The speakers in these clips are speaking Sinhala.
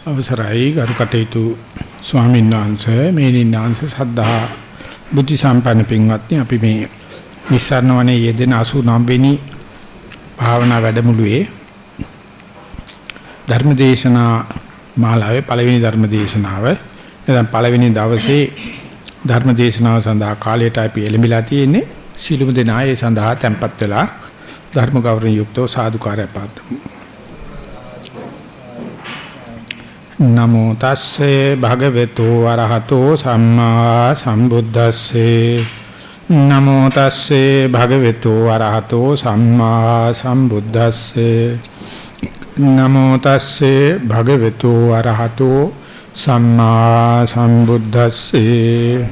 අවසරයි ගරු කටයුතු ස්වාමීන් වහන්සේ මේනින් වහන්සේ සද්ධා බුද්ධ සම්පන්න පින්වත්නි අපි මේ නිස්සාරණ වනේ යෙදෙන 89 වෙනි භාවනා වැඩමුළුවේ ධර්මදේශනා මාලාවේ පළවෙනි ධර්මදේශනාව. එතන පළවෙනි දවසේ ධර්මදේශනාව සඳහා කාලයට අපි එළඹිලා තියෙන්නේ. සීලමු දෙනා ඒ සඳහා tempත් වෙලා ධර්ම ගෞරවයෙන් යුක්තව සාදුකාරය පාත්තුමු නමෝ තස්සේ භගවතු වරහතෝ සම්මා සම්බුද්දස්සේ. නමෝ තස්සේ භගවතු වරහතෝ සම්මා සම්බුද්දස්සේ. නමෝ තස්සේ භගවතු වරහතෝ සම්මා සම්බුද්දස්සේ.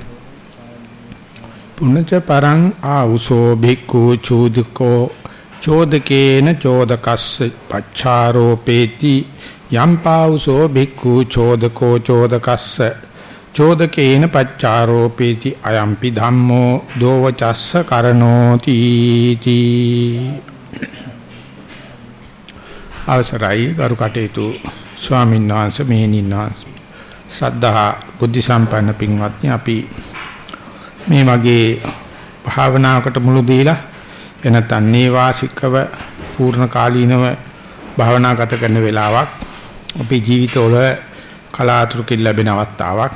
පුනච පරං ආඋසෝ භික්ඛු චූදිකෝ චෝදකේන චෝදකස්ස පච්චාරෝපේති යම්පාවුසෝ භික්ඛු චෝදකෝ චෝදකස්ස චෝදකේන පච්චාරෝපේති අයම්පි ධම්මෝ දෝවචස්ස කරනෝති තී. අවසරයි ගරු කටයුතු ස්වාමීන් වහන්සේ මෙහෙණින් වහන්සේ. ශ්‍රද්ධා බුද්ධ සම්පන්න පින්වත්නි අපි මේ වගේ භාවනාවකට මුළු දීලා එනතන් නේවාසිකව පූර්ණ කාලීනව භාවනා ගත කරන වෙලාවක් අපේ ජීවිතවල කලාතුරකින් ලැබෙන අවස්ථාවක්.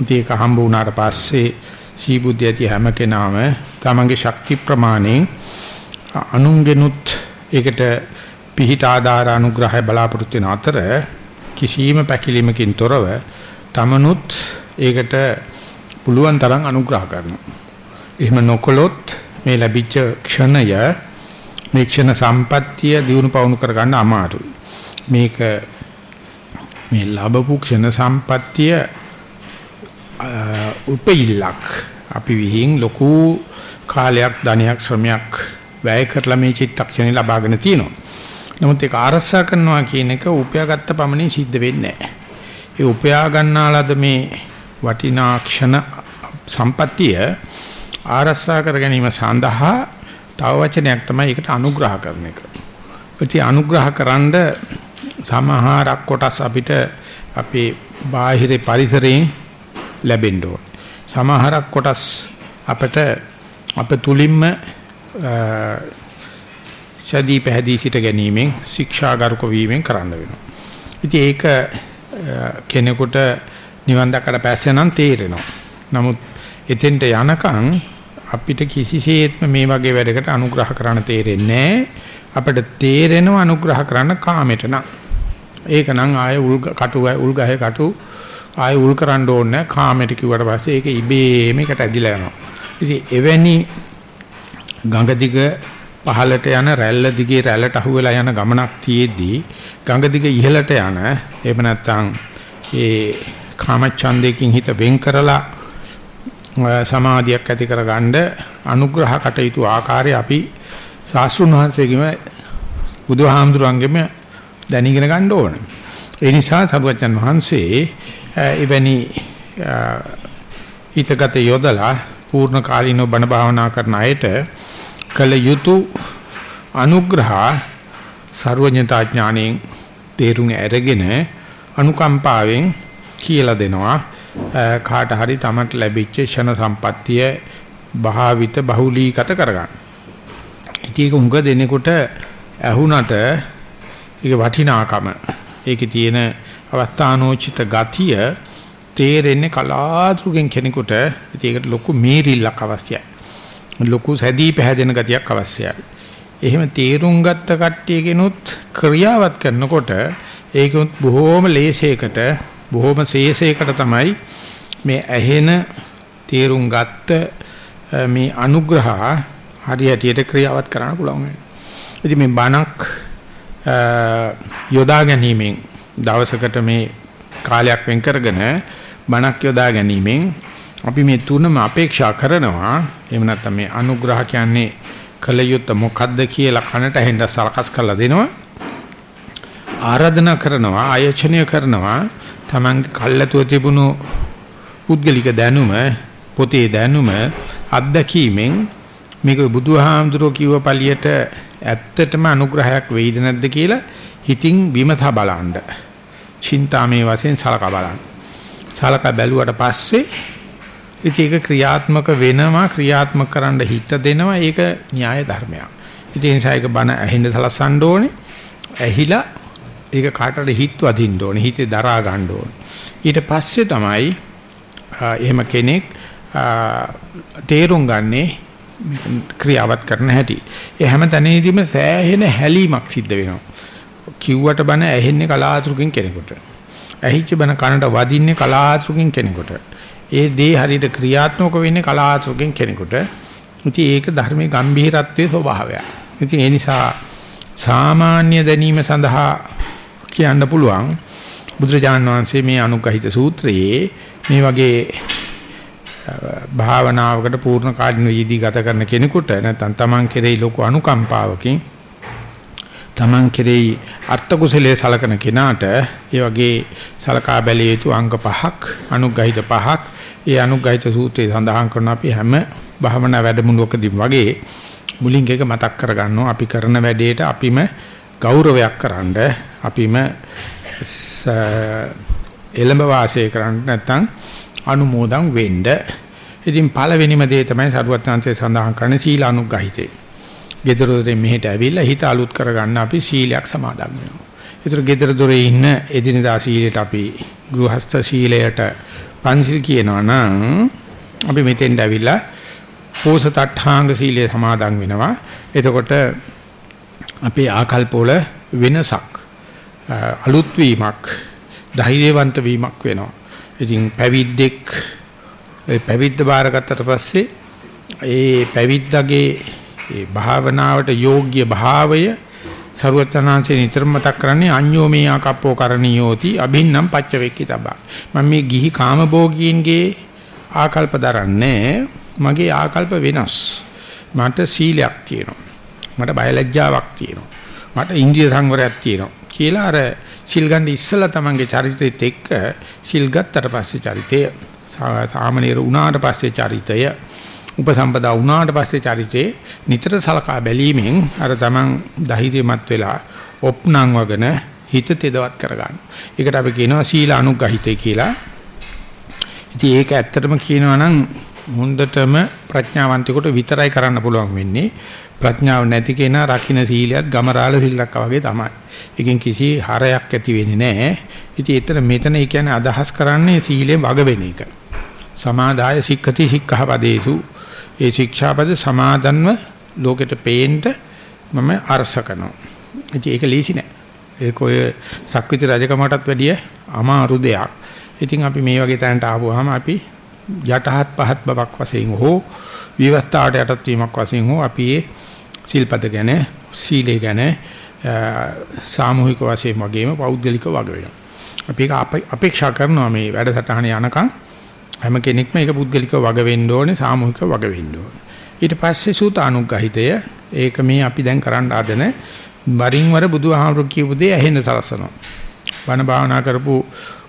ඉතින් ඒක හම්බ වුණාට පස්සේ සීබුද්ධිය ඇති හැම කෙනාම තමන්ගේ ශක්ති ප්‍රමාණයෙන් අනුන්ගෙනුත් ඒකට පිහිට ආධාර අනුග්‍රහය බලාපොරොත්තු වෙන අතර කිසියම් පැකිලීමකින් තොරව තමනුත් ඒකට පුළුවන් තරම් අනුග්‍රහ කරනවා. එහෙම නොකළොත් මේ ලැබිච්ච ක්ෂණය මේ ක්ෂණ සම්පත්තිය දිනු පවුණු කරගන්න අමාරුයි. මේක මේ ලැබපු ක්ෂණ සම්පත්තිය උපෙල්ලක් අපි විහිං ලොකු කාලයක් ධනයක් ශ්‍රමයක් වැය කරලා මේ චිත්තක්ෂණය ලබාගෙන තියෙනවා. නමුත් ඒක ආරස්සා කරනවා කියන එක උපයාගත්ත පමණින් සිද්ධ වෙන්නේ නැහැ. ඒ උපයා ගන්නාලද මේ වටිනා ක්ෂණ සම්පත්තිය ආරස්සා කර ගැනීම සඳහා තව වචනයක් තමයි ඒකට අනුග්‍රහ කරන එක. ඉතින් අනුග්‍රහ කරන්ඩ සමහරක් කොටස් අපිට අපේ බාහිර පරිසරයෙන් ලැබෙන්න ඕන. සමහරක් කොටස් අපිට අප තුලින්ම සදී පැහැදී සිට ගැනීමෙන් ශික්ෂාගරුක වීමෙන් කරන්න වෙනවා. ඉතින් ඒක කෙනෙකුට නිවන් දක්කට පස්සේ නම් තේරෙනවා. නමුත් එතෙන්ට යනකම් අපිට කිසිසේත්ම මේ වගේ වැඩකට අනුග්‍රහ කරන්න තේරෙන්නේ අපිට තේරෙනව අනුග්‍රහ කරන්න කාමයට නම් ඒක නම් ආයේ උල් කටු උල් ගහේ කටු ආයේ උල් කරන්න ඕනේ කාමයට කිව්වට පස්සේ ඒක ඉබේම එකට ඇදිලා යනවා. ඉතින් එවැනි ගඟ දිග පහළට යන රැල්ල දිගේ රැල්ලට අහුවෙලා යන ගමනක් තියේදී ගඟ දිග ඉහළට යන එහෙම නැත්නම් ඒ කාමච්ඡන්දයෙන් හිත වෙන් කරලා සමාධියක් ඇති කරගන්න අනුග්‍රහ කටයුතු ආකාරය අපි ශාස්ත්‍රුන් වහන්සේගෙම බුදුහාමුදුරන්ගෙම දැනගෙන ගන්න ඕන. ඒ නිසා සරුවචන් වහන්සේ එවැනි හිතගත යොදලා පූර්ණ කාලීනව බණ භාවනා කරන අයට කල යුතු අනුග්‍රහ සර්වඥතා ඥාණයෙන් තේරුම් අරගෙන අනුකම්පාවෙන් කියලා දෙනවා කාට හරි තමට ලැබිච්ච ෂණ සම්පත්තිය භාවිත බහුලීගත කරගන්න. ඉතින් ඒක උඟ දෙනකොට ඇහුණට ඒක වටිනාකම ඒකේ තියෙන අවස්ථානෝචිත ගතිය තේරෙන්නේ කලාතුරකින් කෙනෙකුට ඒකට ලොකු මේරිල්ලක් අවශ්‍යයි. ලොකු සැදී පැහැදෙන ගතියක් අවශ්‍යයි. එහෙම තේරුම් ගත්ත කට්ටියගෙනුත් ක්‍රියාවත් කරනකොට ඒකුත් බොහෝම ලේසයකට බොහෝම ශේෂයකට තමයි මේ ඇහෙන තේරුම් ගත්ත මේ අනුග්‍රහ හරියටියට ක්‍රියාවත් කරන්න පුළුවන් වෙනවා. ඉතින් මේ බණක් යොදා ගැනීමෙන් දවසකට මේ කාලයක් වෙන් කරගෙන බණක් යොදා ගැනීමෙන් අපි මේ තුනම අපේක්ෂා කරනවා. එහෙම නැත්නම් මේ අනුග්‍රහ කියන්නේ කලයුත්ත මොකද්ද කියලා කනට ඇහෙන්න සලකස් කරලා දෙනවා. ආරාධනා කරනවා ආයෝජනය කරනවා. Taman කල්ලාතුව තිබුණු පුද්ගලික දැනුම පොතේ දැනුම අත්දැකීමෙන් මේක බුදුහාමුදුරෝ කිව්ව පළියට ඇත්තටම අනුග්‍රහයක් වෙයිද නැද්ද කියලා හිතින් විමසා බලන්න. චින්තාමේ වශයෙන් සලකා බලන්න. සලකා බැලුවට පස්සේ ඉතින් ඒක ක්‍රියාත්මක වෙනවා ක්‍රියාත්මක කරන්න හිත දෙනවා ඒක න්‍යාය ධර්මයක්. ඉතින් ඒ නිසා ඒක බණ ඇහිඳ සලසන්න ඕනේ. ඇහිලා ඒක කාටද හිත වදින්න ඕනේ හිතේ දරා ගන්න ඕනේ. ඊට පස්සේ තමයි එහෙම කෙනෙක් තේරුම් ගන්නේ ක්‍රියාවත් කරන හැටි. ඒ හැම තැනදීම සෑහෙන හැලීමක් සිද්ධ වෙනවා. කිව්වට බන ඇහෙන්නේ කලාතුරකින් කෙනෙකුට. ඇහිච්ච බන කනට වදින්නේ කලාතුරකින් කෙනෙකුට. ඒ දේ හරියට ක්‍රියාත්මක වෙන්නේ කලාතුරකින් කෙනෙකුට. ඉතින් ඒක ධර්මයේ ගැඹීරත්වයේ ස්වභාවය. ඉතින් ඒ නිසා සාමාන්‍ය දැනීම සඳහා කියන්න පුළුවන් බුදුරජාණන් වහන්සේ මේ අනුගහිත සූත්‍රයේ මේ වගේ භාවනාවකට පූර්ණ කාලින වීදී ගත කරන කෙනෙකුට නැත්නම් Taman කෙරෙහි ලොකු අනුකම්පාවකින් Taman කෙරෙහි අර්ථ කුසලයේ සලකන කෙනාට ඒ වගේ සලකා බැලිය යුතු අංග පහක් අනුගහිත පහක් ඒ අනුගහිත සූත්‍රයේ සඳහන් කරන අපි හැම භාවනා වැඩමුළුවකදී වගේ මුලින් එක මතක් කරගන්නවා. අපි කරන වැඩේට අපිම ගෞරවයක් කරන්න අපිම එළඹ වාසය කරන්න නැත්නම් අනුමෝදන් වෙන්න. ඉතින් පළවෙනිම දේ තමයි සරුවත්ංශයේ සඳහන් කරන සීල අනුග්‍රහිතේ. ගෙදරදොරේ මෙහෙට ඇවිල්ලා හිත අලුත් කරගන්න අපි සීලයක් සමාදන් වෙනවා. ඒතර ගෙදර දොරේ ඉන්න එදිනදා සීලයට අපි ගෘහස්ත සීලයට පංචිල් කියනවා නම් අපි මෙතෙන්ට ඇවිල්ලා පෝසතට්ඨාංග සීලය සමාදන් වෙනවා. එතකොට අපේ ආකල්පවල වෙනසක් අලුත් වීමක් ධෛර්යවන්ත වීමක් වෙනවා. ඉතින් පැවිද්දෙක් ඒ පැවිද්ද බාරගත්තට පස්සේ ඒ පැවිද්දගේ ඒ භාවනාවට යෝග්‍ය භාවය සරුවචනාංශේ නිතර මතක් කරන්නේ අඤ්ඤෝ මේ ආකප්පෝ කරණියෝති අභින්නම් පච්චවෙක්කි තබා. මම මේ ගිහි කාමභෝගීන්ගේ ආකල්ප දරන්නේ මගේ ආකල්ප වෙනස්. මට සීලයක් තියෙනවා. මට බයලජ්ජාවක් තියෙනවා. මට ඉන්දිය සංවරයක් තියෙනවා කියලා අර සිල් ගන්න ඉස්සලා තමන්ගේ චරිතෙත් එක්ක සිල් ගත්තට පස්සේ චරිතය සාමනීර වුණාට පස්සේ චරිතය උපසම්පදා වුණාට පස්සේ චරිතේ නිතර සලකා බැලීමෙන් අර තමන් ධෛර්යමත් වෙලා ඔප්නං වගන හිත තෙදවත් කරගන්න. ඒකට අපි කියනවා සීල අනුග්‍රහිතය කියලා. ඉතින් ඒක ඇත්තටම කියනවා නම් හොඳටම ප්‍රඥාවන්තයෙකුට විතරයි කරන්න පුළුවන් වෙන්නේ. ප්‍රඥාව නැති කෙනා රකින්න සීලයත් ගමරාල සිල්ලක් වගේ තමයි. ඒකෙන් කිසි හරයක් ඇති වෙන්නේ නැහැ. ඉතින් එතන මෙතන ඒ කියන්නේ අදහස් කරන්නේ සීලෙන් වග වෙන එක. සමාදාය සික්ඛති සික්ඛාපදේසු ඒ ශික්ෂාපද සමාදන්ව ලෝකෙට පේන්න මම අරස කරනවා. ඉතින් ඒක ලීසි නෑ. ඒක ඔය සක්විති රජකමටත් වැඩිය අමාරු දෙයක්. ඉතින් අපි මේ වගේ තැනට ආවොහම අපි යටහත් පහත් බවක් වශයෙන් හෝ විවස්ථාවට යටත් වීමක් වශයෙන් හෝ අපි ඒ සිල්පද ගැන සීලය ගැන සාමූහික වශයෙන් වගේම පෞද්ගලික වග වෙනවා. අපි ඒක අපේක්ෂා කරනවා මේ වැඩසටහන යනකම් හැම කෙනෙක්ම ඒක පුද්ගලිකව වග වෙන්න ඕනේ සාමූහිකව වග වෙන්න ඕනේ. ඊට පස්සේ සූතානුග්‍රහිතය ඒක මේ අපි දැන් කරන්න ආදෙන වරින් වර බුදුහාමුදුරු කියපු දේ ඇහෙන්න සලසනවා. බණ භාවනා කරපු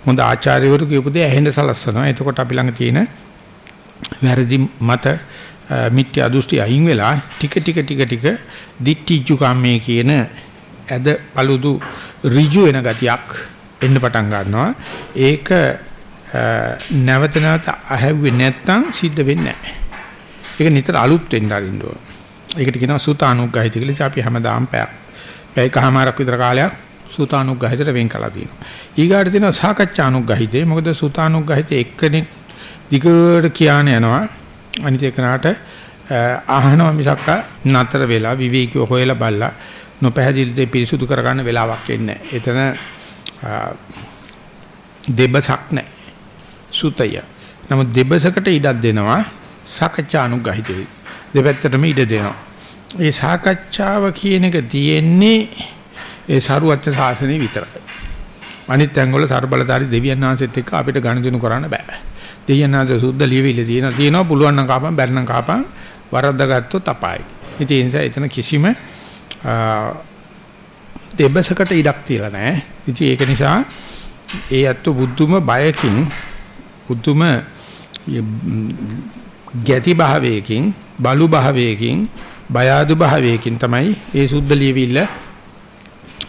හොඳ ආචාර්යවරු කියපු දේ ඇහෙන්න සලසනවා. එතකොට අපි ළඟ තියෙන වැරදි මත මිත්‍යා දෘෂ්ටි අයින් වෙලා ටික ටික ටික ටික දිට්ඨිජු කම්මේ කියන ඇද paludu ඍජු වෙන ගතියක් එන්න පටන් ගන්නවා. ඒක නැවත නැවත අහැව්වේ නැත්තම් සිද්ධ වෙන්නේ නැහැ. ඒක නිතර අලුත් වෙන්න අරින්න ඕන. ඒකට කියනවා සූතානුග්‍රහිත කියලා. අපි හැමදාම පැයක් පැයකමාරක් විතර කාලයක් සූතානුග්‍රහිතට වෙන් කළා තියෙනවා. ඊගාට තියෙනවා සාකච්ඡානුග්‍රහිතේ. මොකද සූතානුග්‍රහිතේ එක්කෙනෙක් දිගට කියන යනවා. අනිත් එකනට අහනවා මිසක් නතර වෙලා විවේකීව හොයලා බලලා නොපැහැදිලි දෙය පිරිසුදු කරගන්න වෙලාවක් එන්නේ එතන දෙබසක් නැහැ. සුතය. නමුත් දෙබසකට ඉඩක් දෙනවා සාකච්ඡානුගහිතේ. දෙපැත්තටම ඉඩ දෙනවා. ඒ සාකච්ඡාව කියන එක තියෙන්නේ ඒ සරුවච්ච සාසනේ විතරයි. අනිත් ඇඟවල ਸਰබලධාරි දෙවියන් වහන්සේත් එක්ක අපිට ගනුදෙනු කරන්න බෑ. දෙවියන් වහන්සේ සුද්ධ ලියවිල තියෙනවා තියෙනවා පුළුවන් නම් කාපන් බැරි නම් කාපන් වරද්දාගත්තොත් අපායි. ඉතින් ඒ නිසා එතන කිසිම දෙබසකට ඉඩක් තියලා නැහැ. ඉතින් ඒක නිසා ඒ අත්තු බුද්ධුම බයකින් බුද්ධුම ගැති භාවයකින් බලු භාවයකින් බය ආදු භාවයකින් තමයි ඒ සුද්ධ ලියවිල්ල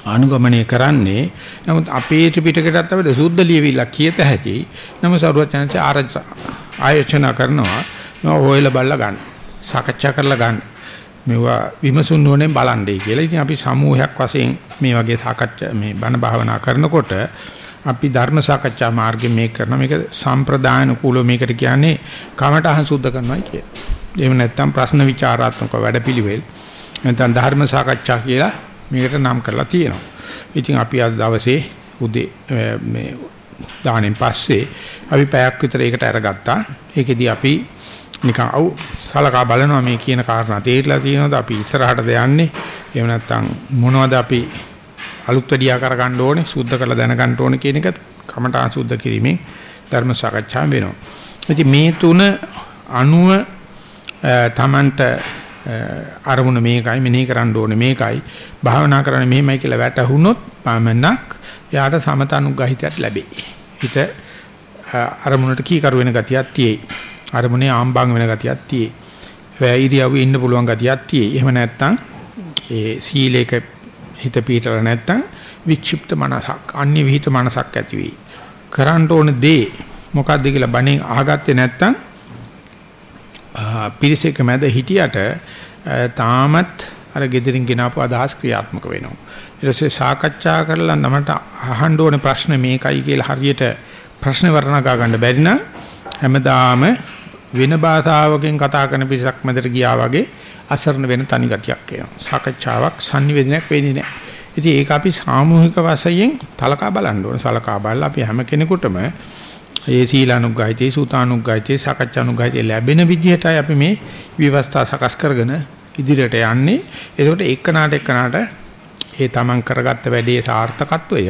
අනුගමනය කරන්නේ. නමුත් අපේ ත්‍රිපිටකයටත් අපිට සුද්ධ ලියවිලා කියත හැකි. නම සරුවචනච ආයෝජන කරනවා. මේවා හොයලා බලලා ගන්න. සාකච්ඡා කරලා ගන්න. මේවා විමසුන් නොනේ බලන්නේ කියලා. ඉතින් අපි සමූහයක් වශයෙන් මේ වගේ සාකච්ඡා මේ බණ භාවනා කරනකොට අපි ධර්ම සාකච්ඡා මාර්ගෙ මේක කරන මේක සම්ප්‍රදායන කූල මේකට කියන්නේ කමටහන් සුද්ධ කරනවා කිය. එහෙම නැත්නම් ප්‍රශ්න විචාරාත්මක වැඩපිළිවෙල. නැත්නම් ධර්ම සාකච්ඡා කියලා මේකට නම් කරලා තියෙනවා. ඉතින් අපි අද දවසේ උදේ මේ දාණයෙන් පස්සේ අපි පැයක් විතර ඒකට අරගත්තා. ඒකෙදි අපි නිකන් අවු සලකා බලනවා මේ කියන කාරණා තේරිලා තියෙනවද අපි ඉස්සරහටද යන්නේ එහෙම නැත්නම් මොනවද අපි අලුත් වැඩියා කරගන්න ඕනේ සුද්ධ කරලා දැනගන්න ඕනේ කියන එක කමඨා සුද්ධ කිරීමෙන් ධර්ම සාකච්ඡාව වෙනවා. ඉතින් මේ තුන අනුව තමන්ට අරමුණ මේකයි මෙනෙහි කරන්න ඕනේ මේකයි භාවනා කරන්න මෙහෙමයි කියලා වැටහුනොත් පමණක් යාට සමතනුග්‍රහිතයක් ලැබේ. හිත අරමුණට කීකරු වෙන ගතියක් තියෙයි. අරමුණේ ආම්බන් වෙන ගතියක් තියෙයි. වැයිරියව ඉන්න පුළුවන් ගතියක් තියෙයි. එහෙම නැත්නම් ඒ සීලේක හිත පීතල නැත්තම් වික්ෂිප්ත මනසක් අන්‍ය විහිිත මනසක් ඇති වෙයි. කරන්න ඕන දේ මොකක්ද කියලා බණෙන් අහගත්තේ නැත්තම් පිරිසක මැද හිටියට තාමත් අර gedirin ගෙනාපු අදහස් ක්‍රියාත්මක වෙනවා. ඊට පස්සේ සාකච්ඡා කරලා නමට අහන්න ඕනේ ප්‍රශ්න මේකයි කියලා හරියට ප්‍රශ්න වර්ණනා ගන්න බැරි නම් හැමදාම වෙන භාෂාවකින් කතා කරන පිරිසක් මැදට ගියා වගේ අසරණ වෙන තනි ගතියක් එනවා. සාකච්ඡාවක් sannivedanayak වෙන්නේ නැහැ. ඉතින් ඒක අපි සාමූහික වශයෙන් තලකා බලන්න ඕනේ. සලකා බලලා අපි හැම කෙනෙකුටම ඒ සීලානුග්ගයිතේ සූතානුග්ගයිතේ සාකච්ඡානුග්ගයිතේ ලැබෙන විදිහටයි අපි මේ විවස්ථා සකස් කරගෙන ඉදිරියට යන්නේ. ඒකට එක්කනාට එක්කනාට ඒ තමන් කරගත්ත වැඩේ සාර්ථකත්වය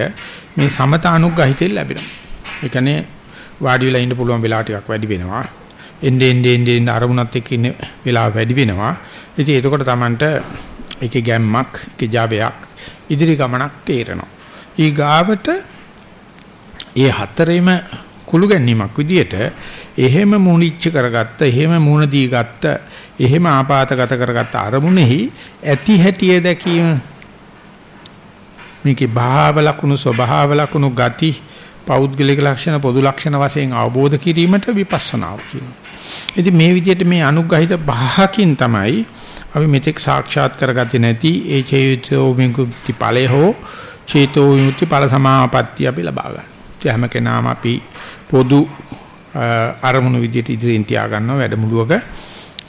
මේ සමතානුග්ගහිතෙන් ලැබෙනවා. ඒ කියන්නේ වාඩි වෙලා ඉන්න පුළුවන් වෙලා ටිකක් වැඩි වෙනවා. එන්නේ එන්නේ එන්නේ අරමුණත් එක්ක ඉන්න වෙලාව වැඩි වෙනවා. ඉතින් එතකොට Tamanට ඒකේ ගැම්මක්, ඒකේ ජාබයක්, ඉදිරි ගමනක් තේරෙනවා. ඊ ගාවට ඒ හතරෙම කුළු ගැනීමක් විදියට එහෙම මුණිච්ච කරගත්ත, එහෙම මුණ දී ගත්ත, එහෙම ආපాతගත කරගත්ත අරමුණෙහි ඇති හැටිය දැකීම මේකේ භාව ලකුණු ස්වභාව ලකුණු ගති පෞද්ගලික ලක්ෂණ පොදු ලක්ෂණ වශයෙන් අවබෝධ කිරීමට විපස්සනාව කියනවා. ඉතින් මේ විදිහට මේ අනුග්‍රහිත පහකින් තමයි අපි මෙතෙක් සාක්ෂාත් කරගත්තේ නැති ඒ චේතෝ විමුක්ති ඵලය හෝ චේතෝ විමුක්ති ඵල සමාපatti අපි ලබා ගන්න. හැම කෙනාම අපි පොදු අරමුණු විදිහට ඉදිරියෙන් තියා ගන්නවා වැඩමුළුවක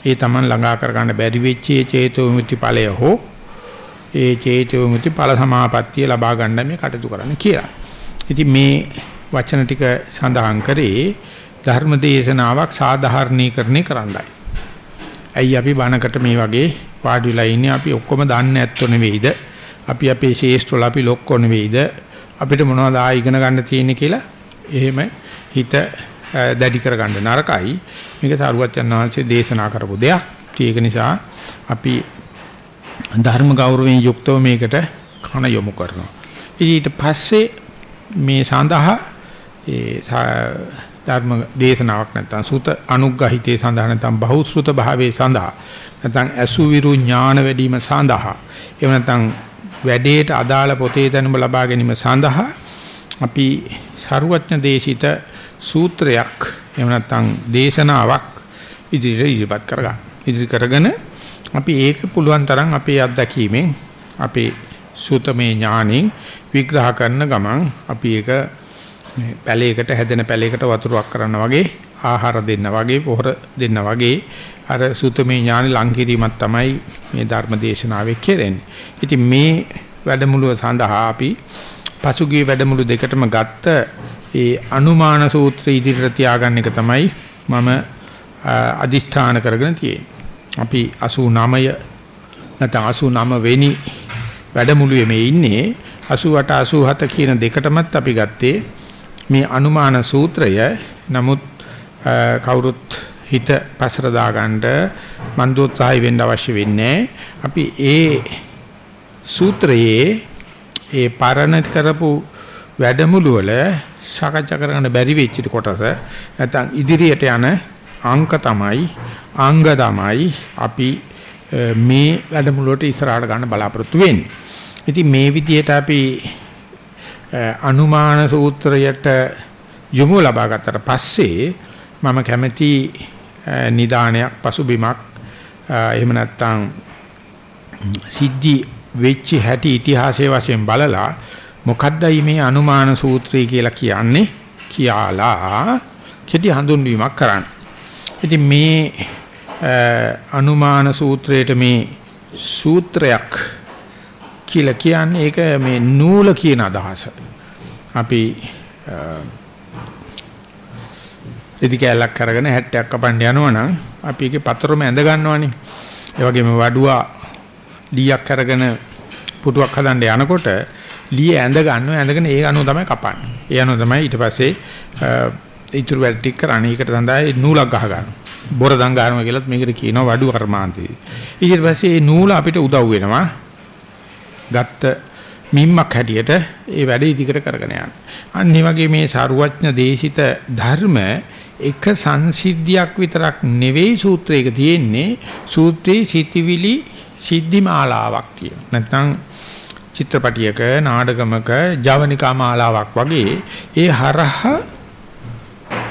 ඒ Taman ළඟා කර ගන්න බැරි වෙච්ච චේතෝ විමුක්ති ඵලය හෝ ඒ චේතෝ විමුක්ති ඵල සමාපatti ලබා ගන්න මේ කටයුතු කරන්න කියලා. ඉතින් මේ වචන ටික සඳහන් කරේ ධර්ම දේශනාවක් සාධාරණීකරණය කරන්නයි. ඇයි අපි බණකට මේ වගේ වාඩි වෙලා ඉන්නේ අපි ඔක්කොම දන්නේ නැත්තෝ නෙවෙයිද? අපි අපේ ශේෂ්ඨවල අපි ලොක්කෝ නෙවෙයිද? අපිට මොනවද ආ ඉගෙන ගන්න තියෙන්නේ කියලා එහෙම හිත දැඩි කරගන්න නරකයි. මේක සාරුවත්යන් වහන්සේ දේශනා කරපු දෙයක්. ඒක නිසා අපි ධර්ම ගෞරවයෙන් යුක්තව මේකට කන යොමු කරනවා. ඊට පස්සේ මේ සඳහා ඒ ධර්ම දේශනාවක් නැත්නම් සුත අනුග්‍රහිතේ සඳහා නැත්නම් බහුශෘත භාවයේ සඳහා නැත්නම් අසුවිරු ඥාන වැඩිම සඳහා එහෙම නැත්නම් වැඩේට අදාළ පොතේ දැනුම ලබා ගැනීම සඳහා අපි ਸਰුවඥ දේශිත සූත්‍රයක් එහෙම නැත්නම් දේශනාවක් ඉදිරියට ඉදිරිපත් කරගන්න. ඉදිරි කරගෙන අපි ඒක පුළුවන් තරම් අපේ අත්දැකීමෙන් අපේ සූතමේ ඥාණයෙන් විග්‍රහ කරන ගමන් අපි ඒක මේ පැලයකට හැදෙන පැලයකට වතුරක් කරන්න වගේ ආහාර දෙන්න වගේ පොහොර දෙන්න වගේ අර සුතමේ ඥාන ලංකිරීමක් තමයි මේ ධර්ම දේශනාවේ කෙරෙන්නේ. ඉතින් මේ වැඩමුළුව සඳහා අපි පසුගිය වැඩමුළු දෙකටම ගත්ත ඒ අනුමාන සූත්‍රය ඉදිරියට තියාගන්න එක තමයි මම අදිෂ්ඨාන කරගෙන තියෙන්නේ. අපි 89 නැත්නම් 89 වෙනි වැඩමුළුවේ මේ ඉන්නේ 88 87 කියන දෙකටමත් අපි ගත්තේ මේ අනුමාන සූත්‍රය නමුත් කවුරුත් හිත පසර දාගන්න මන්දෝත්සාහය වෙන්න අවශ්‍ය වෙන්නේ අපි ඒ සූත්‍රයේ ඒ පරණ කරපු වැඩමුළු වල සාකච්ඡා කරන්න බැරි වෙච්ච කොටස නැත්නම් ඉදිරියට යන අංක තමයි අංග තමයි අපි මේ වැඩමුළුවට ඉස්සරහට ගන්න බලාපොරොත්තු වෙන්නේ. ඉතින් මේ විදිහට අපි අනුමාන සූත්‍රයට යොමු ලබා ගත්තට පස්සේ මම කැමැති නිදානයක් පසුබිමක් එහෙම නැත්නම් සිද්ධි වෙච්ච හැටි ඉතිහාසයේ වශයෙන් බලලා මොකද්දයි මේ අනුමාන සූත්‍රය කියලා කියන්නේ කියලා කෙටි හඳුන්වීමක් කරන්න. ඉතින් මේ අනුමාන සූත්‍රයේට මේ සූත්‍රයක් කියලා කියන්නේ ඒක මේ නූල කියන අදහස. අපි ඉදි කැලක් කරගෙන 60ක් කපන්න යනවනම් අපි ඒකේ පතරම ඇඳ ගන්නවනේ. ඒ වගේම වඩුවා ලීයක් අරගෙන පුටුවක් හදන්න යනකොට ලී ඇඳ ගන්නවා ඇඳගෙන ඒ අනුව තමයි කපන්නේ. ඒ අනුව තමයි ඊට පස්සේ ඉතුරු වැඩ ටික කරන්නේ. ඒකට තමයි නූලක් ගහ ගන්නවා. බොර දන් ගන්නවා කියලත් මේකට කියනවා වඩු කර්මාන්තේ. ඊට පස්සේ මේ නූල අපිට උදව් වෙනවා. ගත්ත මිම්මක් හැටියට ඒ වැඩ ඉදිකට කරගෙන යන්න. අන්න වගේ මේ සාරුවඥ දේශිත ධර්ම එක සංසිද්ධියක් විතරක් නෙවෙයි සූත්‍රයක තියෙන්නේ සූත්‍රයේ සිටිවිලි සිද්ධි මාලාවක් තියෙනවා. නැත්නම් චිත්‍රපටියක නාටකමක ජවනිකා මාලාවක් වගේ ඒ හරහා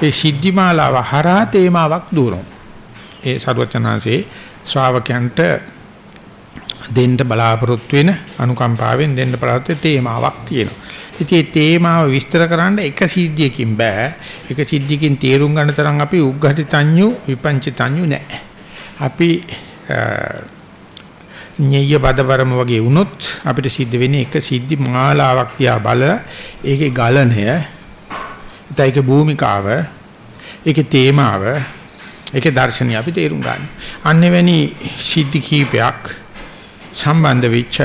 ඒ සිද්ධි මාලාව හරහා තේමාවක් දුරනවා. ඒ සරුවචනාංශේ ශ්‍රාවකයන්ට දෙන්න බලාපොරොත්තු වෙන අනුකම්පාවෙන් දෙන්න බලාපොරොත්තු තේමාවක් තියෙනවා. ඉතින් මේ තේමාව විස්තර කරන්න එක සිද්ධියකින් බෑ. එක සිද්ධියකින් තේරුම් ගන්න තරම් අපි උග්ඝටිතඤ්ඤු විපංචිතඤ්ඤු නැහැ. අපි ඤෙය පදවරම වගේ වුණොත් අපිට සිද්ධ වෙන්නේ එක සිද්ධි මාලාවක් තියා බලලා ඒකේ ගලණය ඒකේ භූමිකාව ඒකේ තේමාව ඒකේ දර්ශනය අපි තේරුම් ගන්න. අන්නෙවැනි සිද්ධි කීපයක් සම්බන්ධ වෙච්ච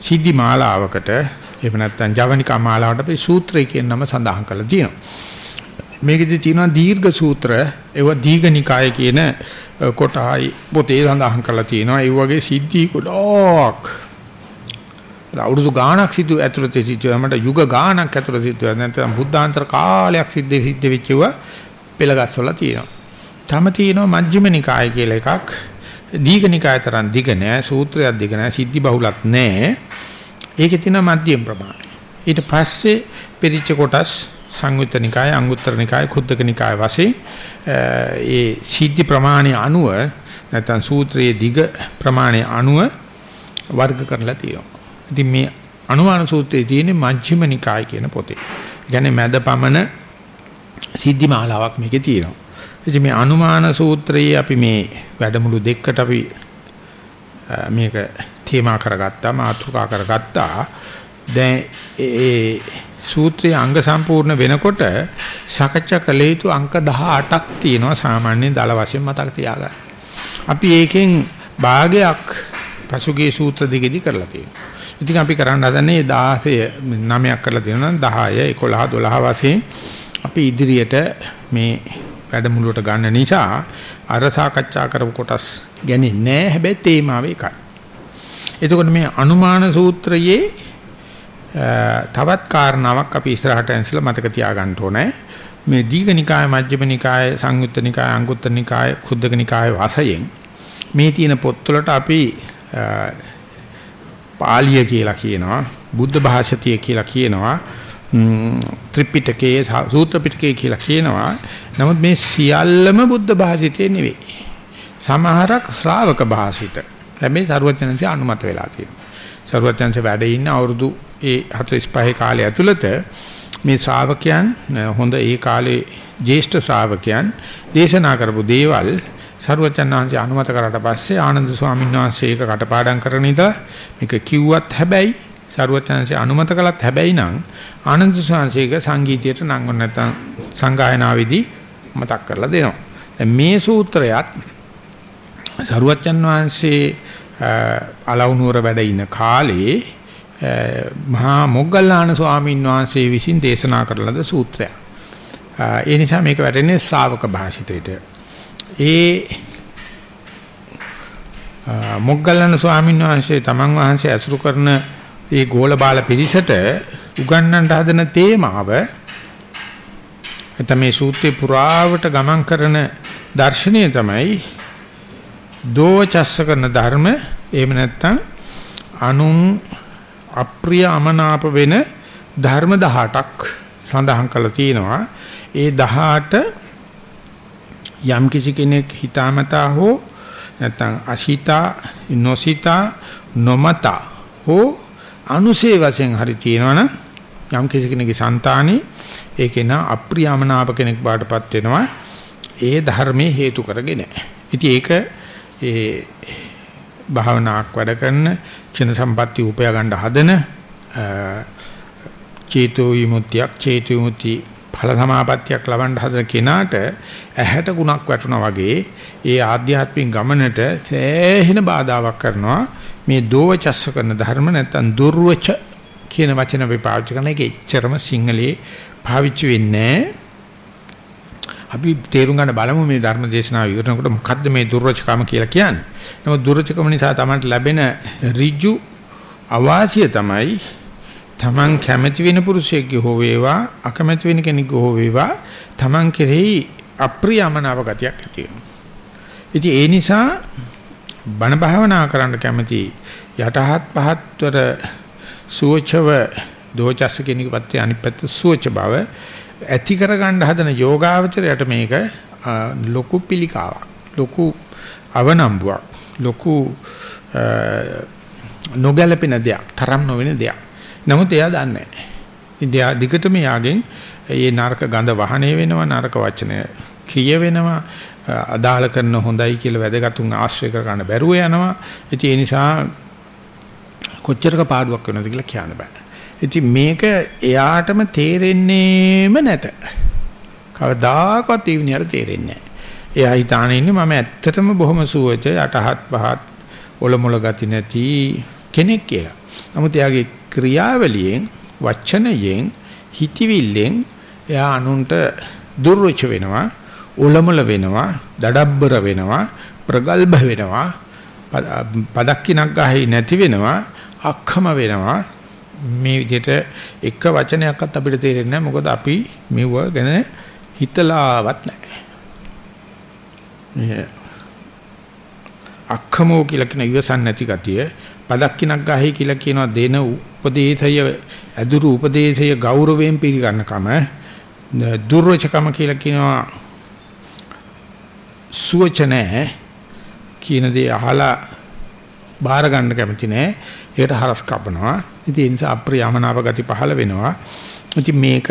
සිද්ධි මාලාවකට එහෙම නැත්නම් ජවනිකා මාලාවට අපි සූත්‍රය කියන නම සඳහන් කරලා තියෙනවා. මේකෙදි තියෙනවා දීර්ඝ සූත්‍ර ඒව දීඝනිකාය කියන කොටයි පොතේ සඳහන් කරලා තියෙනවා. ඒ වගේ සිද්ධි ගොඩක් අවුරුදු ගාණක් සිදු ඇතුළත සිදුවීමට යුග ගාණක් ඇතුළත සිදුව නැත්නම් බුද්ධාන්තර කාලයක් සිද්ධ සිද්ධ වෙච්චව පෙළගස්සවලා තියෙනවා. තම තියෙනවා මජ්ක්‍ධිම නිකාය කියලා එකක්. දීඝනිකාය තරම් දිග නෑ, සූත්‍රයක් දිග නෑ, සිද්ධි බහුලත් නෑ. ඒකේ තියෙන මධ්‍යම ප්‍රමාණය. ඊට පස්සේ පිරිච්ච කොටස් සංයුත්ත නිකාය, අංගුත්තර නිකාය, කුද්දක නිකාය වශයෙන් ඒ සිද්ධි ප්‍රමාණය අනුව නැත්නම් සූත්‍රයේ දිග ප්‍රමාණය අනුව වර්ග කරලා තියෙනවා. ඉතින් මේ අනුමාන සූත්‍රයේ තියෙන මජ්ක්‍ධිම නිකාය කියන පොතේ. කියන්නේ මැද පමණ සිද්ධි මාලාවක් මේකේ තියෙනවා. ඉතින් මේ අනුමාන සූත්‍රයේ අපි මේ වැඩමුළු දෙකකට අපි මේක තේමා කරගත්තා මාතෘකා කරගත්තා දැන් ඒ සූත්‍රයේ අංග සම්පූර්ණ වෙනකොට සාකච්ඡා කළ යුතු අංක 18ක් තියෙනවා සාමාන්‍ය දල වශයෙන් මතක තියාගන්න. අපි ඒකෙන් භාගයක් පසුගිය සූත්‍ර දෙකෙදි කරලා තියෙනවා. ඉතින් අපි කරන්න හදන්නේ 16 9ක් කරලා තියෙනවා නම් 10 11 12 වශයෙන් අපි ඉදිරියට මේ වැඩමුළුවට ගන්න නිසා අර සාකච්ඡා කරපු කොටස් ගැන්නේ නැහැ හැබැයි තේමාව එකයි. එතකොට මේ අනුමාන සූත්‍රයේ තවත් කාරණාවක් අපි ඉස්සරහට ඇන්සලා මතක තියාගන්න ඕනේ. මේ දීඝනිකාය, මජ්ක්‍ධිමනිකාය, සංයුත්තනිකාය, අංගුත්තරනිකාය, කුද්දකනිකාය වාසයෙන් මේ තියෙන පොත්වලට අපි පාලිය කියලා කියනවා, බුද්ධ භාෂතිය කියලා කියනවා, ත්‍රිපිටකයේ සූත්‍ර පිටකයේ කියලා කියනවා. නමුත් මේ සියල්ලම බුද්ධ භාෂිතේ නෙවෙයි. සමහරක් ශ්‍රාවක භාෂිත. හැබැයි සරුවචනන්සේ අනුමත වෙලා තියෙනවා. සරුවචනන්සේ වැඩ ඉන්න අවුරුදු ඒ 45 කාලය ඇතුළත මේ ශ්‍රාවකයන් හොඳ ඒ කාලේ ජේෂ්ඨ ශ්‍රාවකයන් දේශනා කරපු දේවල් සරුවචනන්සේ අනුමත කරාට පස්සේ ආනන්ද ස්වාමීන් වහන්සේ ඒක කටපාඩම් කරන ඉඳලා මේක කිව්වත් හැබැයි සරුවචනන්සේ අනුමත කළත් හැබැයි නම් ආනන්ද ස්වාමීන්සේක සංගීතයට නම් නැත්නම් සංගායනාවේදී මතක් කරලා දෙනවා. දැන් මේ සූත්‍රයත් සරුවච්චන් වහන්සේ අලවුනුවර වැඩ ඉන කාලේ මහා මොග්ගල්ලාන ස්වාමීන් වහන්සේ විසින් දේශනා කරලද සූත්‍රයක්. ඒ නිසා මේක වැටෙන්නේ ශ්‍රාවක භාෂිතයට. ඒ මොග්ගල්ලාන ස්වාමීන් වහන්සේ තමන් වහන්සේ අසුරු කරන ඒ ගෝල බාල පිරිසට උගන්වන්නට හදන තේමාව එතම මේ සූත්‍රේ පුරාවට ගමන් කරන දර්ශනය තමයි දෝචස්ස කරන ධර්ම එහෙම නැත්නම් අනුන් අප්‍රිය අමනාප වෙන ධර්ම 18ක් සඳහන් කරලා තියෙනවා. ඒ 18 යම් කිසි කෙනෙක් හිතාමතා හෝ නැත්නම් අසිතා නොසිතා නොමතා හෝ අනුසේ වශයෙන් හරි තියෙනවනම් යම් කිසි කෙනෙකුගේ సంతානේ ඒකේ නා අප්‍රියමනාප කෙනෙක් බාටපත් වෙනවා ඒ ධර්මයේ හේතු කරගෙන. ඉතින් ඒක ඒ භාවනාවක් වැඩ කරන චින සම්පatti උපය ගන්න හදන චේතෝ විමුක්තියක් චේතෝ විමුක්ති ඵල සමාපත්තියක් ලබන්න හදන කෙනාට ඇහැට ගුණක් වැටුණා වගේ ඒ ආධ්‍යාත්මික ගමනට සෑහෙන බාධාවක් කරනවා. මේ දෝවචස්ස කරන ධර්ම නැත්තම් දුර්වච කියන වචන අපි පාවිච්චි කරන එක එච්චරම සිංහලයේ පාවිච්චි වෙන්නේ අපි තේරුම් ගන්න බලමු මේ ධර්ම දේශනාව ඉවරනකොට මොකද්ද මේ දුර්වචකම කියලා කියන්නේ. නමුත් දුර්වචකම නිසා තමයි ලැබෙන ඍජු අවාසිය තමයි තමන් කැමති වෙන පුරුෂයෙක්ගේ හෝ වේවා අකමැති වෙන කෙනෙක්ගේ හෝ වේවා තමන් කෙරෙහි අප්‍රියමනාව ගතියක් ඇති වෙනවා. ඉතින් ඒ නිසා බණ භාවනා කරන්න කැමති යටහත් පහත්වර සුවචව දෝචස්ස කෙනෙකුපත් අනිත් පැත්ත සුවච බව ඇති කරගන්න හදන යෝගාවචරයට මේක ලොකු පිළිකාවක් ලොකු අවනම්බුවක් ලොකු නොගැලපෙන දෙයක් තරම් නොවන දෙයක් නමුත් එයා දන්නේ නැහැ. දිගටම යාගෙන් මේ නරක ගඳ වහණය වෙනවා නරක වචන කිය වෙනවා අදාළ කරන හොඳයි කියලා වැදගත්ුන් ආශ්‍රය කර ගන්න බැරුව යනවා. ඉතින් ඒ නිසා කොච්චරක පාඩුවක් වෙනවද කියලා කියන්න බෑ. ඉතින් මේක එයාටම තේරෙන්නේම නැත. කවදාකවත් ඒ විදිහට තේරෙන්නේ නැහැ. එයා හිතාන ඉන්නේ මම ඇත්තටම බොහොම සුවච යටහත් පහත් ඔලොමොල ගති නැති කෙනෙක් කියලා. නමුත් එයාගේ ක්‍රියාවලියෙන් වචනයෙන් හිතවිල්ලෙන් එයා අනුන්ට දුර්වච වෙනවා උලමුල වෙනවා දඩබ්බර වෙනවා ප්‍රගල්භ වෙනවා පදක්කිනක් ගහයි නැති වෙනවා අක්කම වෙනවා මේ විදිහට එක වචනයක්වත් අපිට තේරෙන්නේ නැහැ. මොකද අපි මෙව ගැන හිතලාවත් නැහැ. අක්කමෝ කියලා කියන ඉවසන් නැති ගතිය පදක්කිනක් ගහයි කියලා කියනවා දෙන උපදේශය ඇදුරු උපදේශය ගෞරවයෙන් පිළිගන්නකම දුර්වචකම කියලා කියනවා සුවචනේ කියන දේ අහලා බාර ගන්න කැමති නැහැ. ඒකට හරස් කපනවා. ඉතින් ඒ නිසා අප්‍රියමනාප ගති පහළ වෙනවා. ඉතින් මේක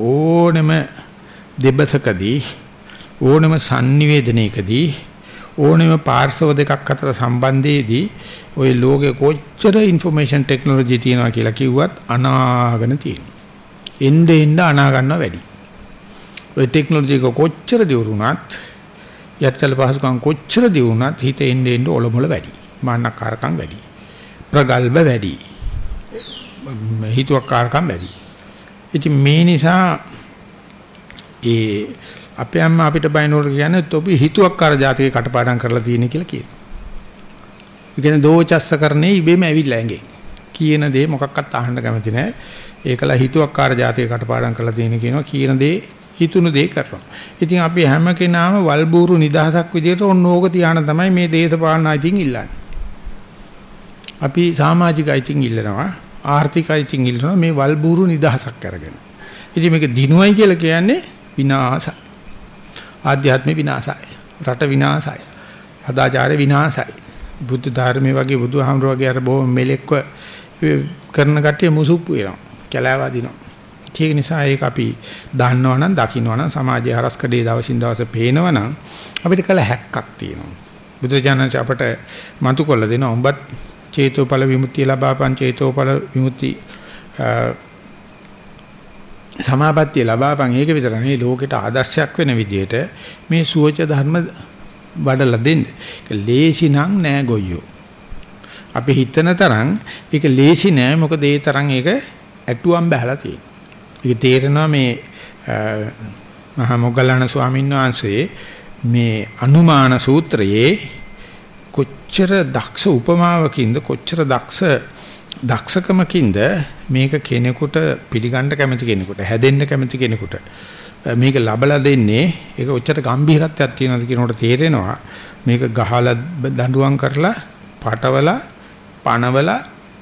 ඕනෙම දෙබසකදී ඕනෙම sannivedanayakදී ඕනෙම පාර්ශව දෙකක් අතර සම්බන්ධයේදී ওই ලෝකේ කොච්චර ইনফরমේෂන් ටෙක්නොලොජි තියෙනවා කියලා කිව්වත් අනාගෙන තියෙනවා. එnde end අනා ගන්නවා වැඩි. ওই ටෙක්නොලොජි කොච්චර දියුරුණත් යත්තල පහසුකම් කොච්චර දියුණත් හිත එnde end ඔලොමල වැඩි. මාන්නකාරකම් වැඩි. ප්‍රගල්බ වැඩි. හිතුවක්කාරකම් වැඩි. ඉතින් මේ නිසා ඒ අපේ අම්මා අපිට බයිනෝර කියන්නේ තොපි හිතුවක්කාර જાතිකේ කටපාඩම් කරලා තියෙන කියලා කියනවා. ඒ කියන්නේ දෝචස්සකරණේ ඉබේම ඇවිල්ලා ඇඟේ. කියන දේ මොකක්වත් අහන්න කැමති නැහැ. ඒකලා හිතුවක්කාර જાතිකේ කටපාඩම් කරලා තියෙන කියනවා කියන දේ හිතුණු දේ කරනවා. ඉතින් අපි හැම කෙනාම වල්බూరు නිදහසක් විදියට ඔන්න ඕක තියාන තමයි මේ දේශපාලන අයිතින් ඉල්ලන්නේ. අපි සමාජික අයිතින් ඉල්ලනවා ආර්ථික අයිතින් ඉල්ලනවා මේ වල්බూరు නිදහසක් අරගෙන. ඉතින් මේක දිනුවයි කියලා කියන්නේ විනාශයි. ආධ්‍යාත්ම විනාශයි. රට විනාශයි. සදාචාර විනාශයි. බුද්ධ ධර්මයේ වගේ බුදුහාමුදුරුවෝ වගේ අර බොහොම මෙලෙක්ව කරන කට්ටිය මුසුප්පු වෙනවා. කැලෑවා දිනවා. ඒක නිසා ඒක අපි දන්නවනම් දකින්නවනම් සමාජයේ හරස්කඩේ දවසින් දවස පේනවනම් අපිට කල හැක්කක් තියෙනවා. බුදුරජාණන් අපට මතු කළ දෙනවා. උඹත් චේතෝපල විමුක්තිය ලබාපන් චේතෝපල විමුක්ති සමාපත්තිය ලබාපන් ඒක විතර නෙවෙයි ලෝකෙට ආදර්ශයක් වෙන විදිහට මේ සුවච ධර්ම වඩලා දෙන්න. ඒක ලේසි නං නෑ ගොයියෝ. අපි හිතන තරම් ඒක ලේසි නෑ මොකද ඒ තරම් ඒක ඇටුවම් බහලා තියෙනවා. ඒක තේරෙනවා මේ මහා මොග්ගල්ලාන ස්වාමීන් වහන්සේ මේ අනුමාන සූත්‍රයේ කොච්චර දක්ෂ උපමාවකින්ද කොච්චර දක්ෂ දක්ෂකමකින්ද මේක කෙනෙකුට පිළිගන්න කැමති කෙනෙකුට හැදෙන්න කැමති කෙනෙකුට මේක ලබලා දෙන්නේ ඒක ඔච්චර ගැඹිරත්වයක් තියෙනවද කියනකොට තේරෙනවා මේක ගහලා දඬුවම් කරලා පටවලා පණවලා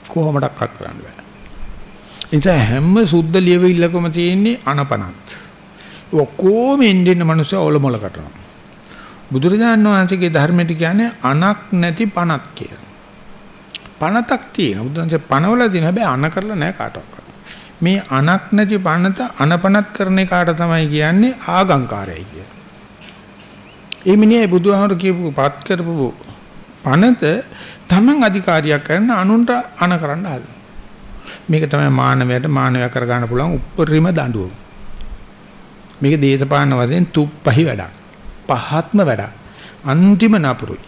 කොහොමඩක්වත් කරන්න බෑ. එනිසා හැම සුද්ධ ලියවිල්ලකම තියෙන්නේ අනපනත්. ඔක්කොම ඉන්දියන් මිනිස්සු ඔලොමල කටනවා. බුදුරජාණන් වහන්සේගේ ධර්මයට කියන්නේ අනක් නැති පණක් කියලා. පණතක් තියෙන. බුදුන්සේ පණවල තියෙන හැබැයි අන කරලා නැහැ කාටවත්. මේ අනක් නැති පණත අනපනත් කරන එකාට තමයි කියන්නේ ආගංකාරයයි කියලා. ඒ මිනිහේ බුදුහාමර කියපු පත් කරපු පණත තමන් අධිකාරියක් කරන අනුන්ට අන කරන්න හදන. මේක තමයි මානවයට මානවය කර ගන්න පුළුවන් උප්පරිම දඬුවම. මේක දේශපාලන වශයෙන් තුප්පහි වැඩක්. පහත්ම වැඩක්. අන්තිම නපුරුයි.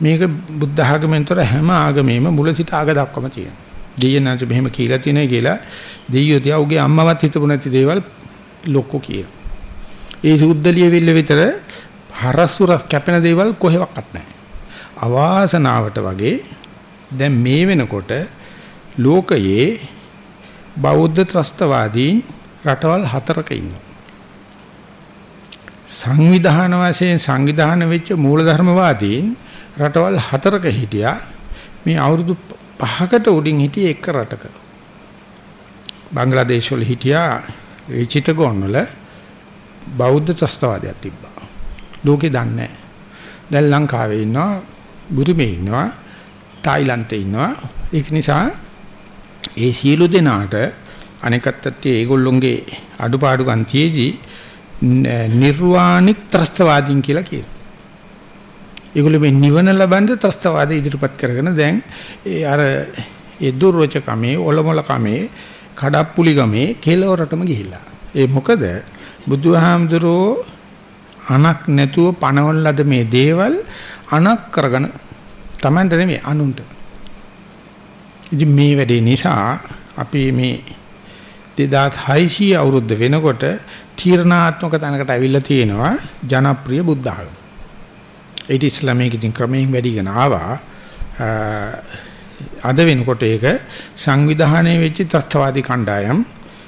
මේක බුද්ධ ආගමෙන්තර හැම ආගමෙම මුල සිට ආග දක්වම තියෙනවා. දෙයයන්ාංශ මෙහෙම කියලා තියෙනයි කියලා දෙයියෝ තියාගේ අම්මවත් හිතපු නැති දේවල් ලොක්කෝ කියනවා. ඒ සුද්ධලිය විල්ල විතර හරස්සුරස් කැපෙන දේවල් කොහෙවත් නැහැ. අවාසනාවට වගේ දැන් මේ වෙනකොට ලෝකයේ බෞද්ධ ත්‍රස්තවාදීන් රටවල් හතරක ඉන්නවා. සංවිධාන වශයෙන් සංවිධාන වෙච්ච මූලධර්මවාදීන් රටවල් හතරක හිටියා. මේ අවුරුදු 5කට උඩින් හිටියේ එක රටක. බංග්ලාදේශ වල හිටියා විචිතගොන් වල බෞද්ධ ත්‍රස්තවාදයක් තිබ්බා. ලෝකේ දන්නේ නැහැ. දැන් ලංකාවේ ඉන්නවා, බුරුමේ ඉන්නවා, තායිලන්තේ ඉන්නවා. ඒක නිසා ඒ සියලු දෙනාට අනෙකත් ඇත්තේ ඒගොල්ලොන්ගේ අඩුපාඩුකම් තියේදී නිර්වාණික ත්‍රස්තවාදීන් කියලා කියනවා. ඒගොල්ලෝ මේ නිවන ලබන්න ත්‍රස්තවාද ඉදිරිපත් කරගෙන දැන් ඒ අර ඒ දුර්වචකමේ ඔලොමලකමේ කඩප්පුලි ගමේ කෙලවරටම ගිහිල්ලා. ඒ මොකද බුදුහාමුදුරෝ අනක් නැතුව පණවන ලද මේ දේවල් අනක් කරගෙන Tamanට නෙමෙයි අනුන්ට. ඉතින් මේ වැඩේ නිසා අපි මේ 2600 අවුරුද්ද වෙනකොට තීරණාත්මක තැනකට අවිල්ලා තියෙනවා ජනප්‍රිය බුද්ධ ආගම. ඒටි ඉස්ලාමයේ ඉතින් ක්‍රමයෙන් වැඩිගෙන ආවා. අද වෙනකොට ඒක සංවිධානයේ වෙච්ච ත්‍ස්තවාදී කණ්ඩායම්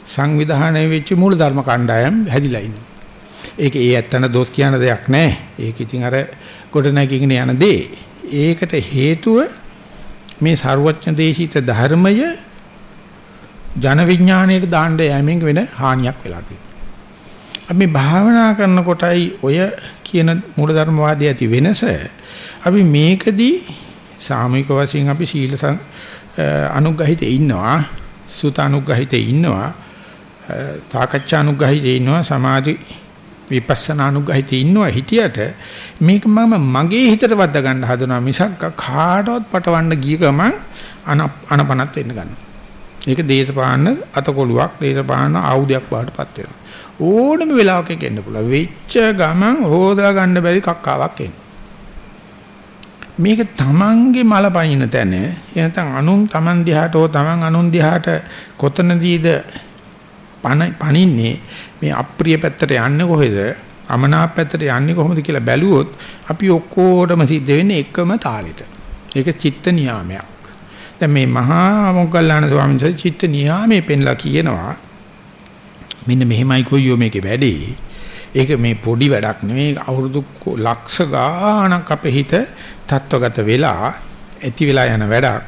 සංවිධානයේ වෙච්ච මූලධර්ම කණ්ඩායම් හැදිලා ඉන්නවා. ඒක ඒ ඇත්තන දොස් කියන දෙයක් නෑ. ඒක ඉතින් අර ගොඩනැගිගෙන යන දේ. ඒකට හේතුව මේ ਸਰුවඥ දේශිත ධර්මය ජන විඥාණයට දාන්න යෑමෙන් වෙන හානියක් වෙලා තියෙනවා. අපි භාවනා කරනකොටයි ඔය කියන මූලධර්මවාදී ඇති වෙනස අපි මේකදී සාමූහික වශයෙන් අපි සීල අනුග්‍රහිතේ ඉන්නවා සුත අනුග්‍රහිතේ ඉන්නවා තාකච්ඡා අනුග්‍රහිතේ ඉන්නවා සමාධි විපස්සනා අනුග්‍රහිතේ ඉන්නවා හිටියට මේක මම මගේ හිතට වද්දා ගන්න හදනවා මිසක් කාටවත් පටවන්න ගිය ගමන් අනපනත් වෙන්න ගන්නවා. ඒක දේශපාලන අතකොලුවක් දේශපාලන ආයුධයක් බාටපත් වෙනවා. ඕනම වෙලාවක එන්න පුළුවන්. වෙච්ච ගමන් හොදා ගන්න බැරි කක්කාවක් එන්න. මේක තමන්ගේ මල පනින තැන එනතන් අනුන් තමන් දිහාට හෝ තමන් අනුන් දිහාට කොතනදීද පනින්නේ මේ අප්‍රිය පැත්තට යන්නේ කොහෙද අමනාප පැත්තට යන්නේ කොහොමද කියලා බැලුවොත් අපි ඔක්කොටම සිද්ධ වෙන්නේ එකම තාලෙට. ඒක චිත්ත නියාමයක්. දැන් මේ මහා මොග්ගල්ලාන ස්වාමීන් වහන්සේ චිත්ත නියාමයේ පෙන්ලා කියනවා මෙන්න මෙහෙමයි කොයියෝ මේකේ වැඩේ. ඒක මේ පොඩි වැඩක් නෙමෙයි අවුරුදු ලක්ෂ ගාණක් අපේ හිත තත්වගත වෙලා ඇති වෙලා යන වැඩක්.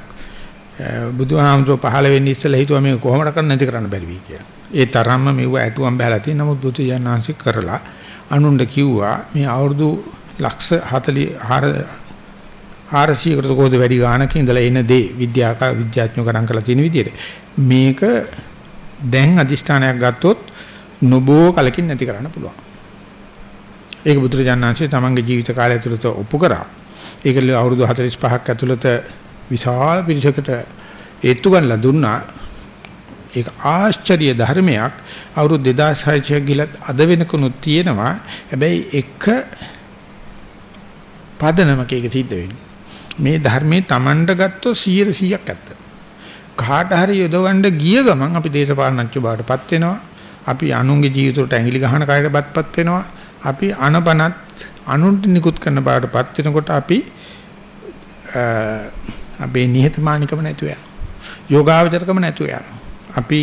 බුදුහාමුදුරුවෝ පහළ වෙන්න ඉස්සෙල්ලා හිතුවා මේක කොහොමද කරන්න නැති කරන්න බැරි වෙයි කියලා. ඒ තරම්ම මෙව ඇටුවම් බහලා තියෙන නමුත් බුදු ජානනාංශික කරලා අනුණ්ඩ කිව්වා මේ අවුරුදු ලක්ෂ 44 400කට කොහොද වැඩි ගාණක ඉඳලා එන දේ විද්‍යාක විද්‍යාඥයෝ ගණන් කරලා තියෙන විදිහට මේක දැන් අදිෂ්ඨානයක් ගත්තොත් නොබෝ කලකින් නැති කරන්න පුළුවන්. ඒක බුදුරජාණන්සේ තමන්ගේ ජීවිත කාලය ඇතුළත ඔප්පු කරා. ඒක අවුරුදු 45ක් ඇතුළත විශාල පිරිසකට ඒත්තු ගන්නලා දුන්නා. ඒක ආශ්චර්ය ධර්මයක් අවුරුදු 2600 ගිලත් අද වෙනකුණුත් තියෙනවා. හැබැයි එක පදනමක ඒක සිද්ධ වෙන්නේ. මේ ධර්මයේ Tamanට ගත්තොත් 100%ක් ඇත්ත. කාට හරි යොදවන්න ගිය ගමන් අපි දේශපාලනච්ච බාටපත් වෙනවා. අපි අනුන්ගේ ජීවිතවලට ඇඟිලි ගහන කායයටපත් වෙනවා. අපි අනපනත් අනුන්ට නිකුත් කරන බාටපත් වෙනකොට අපි අපේ නිහතමානිකම නැතුව යනවා. යෝගාවචරකම නැතුව යනවා. අපි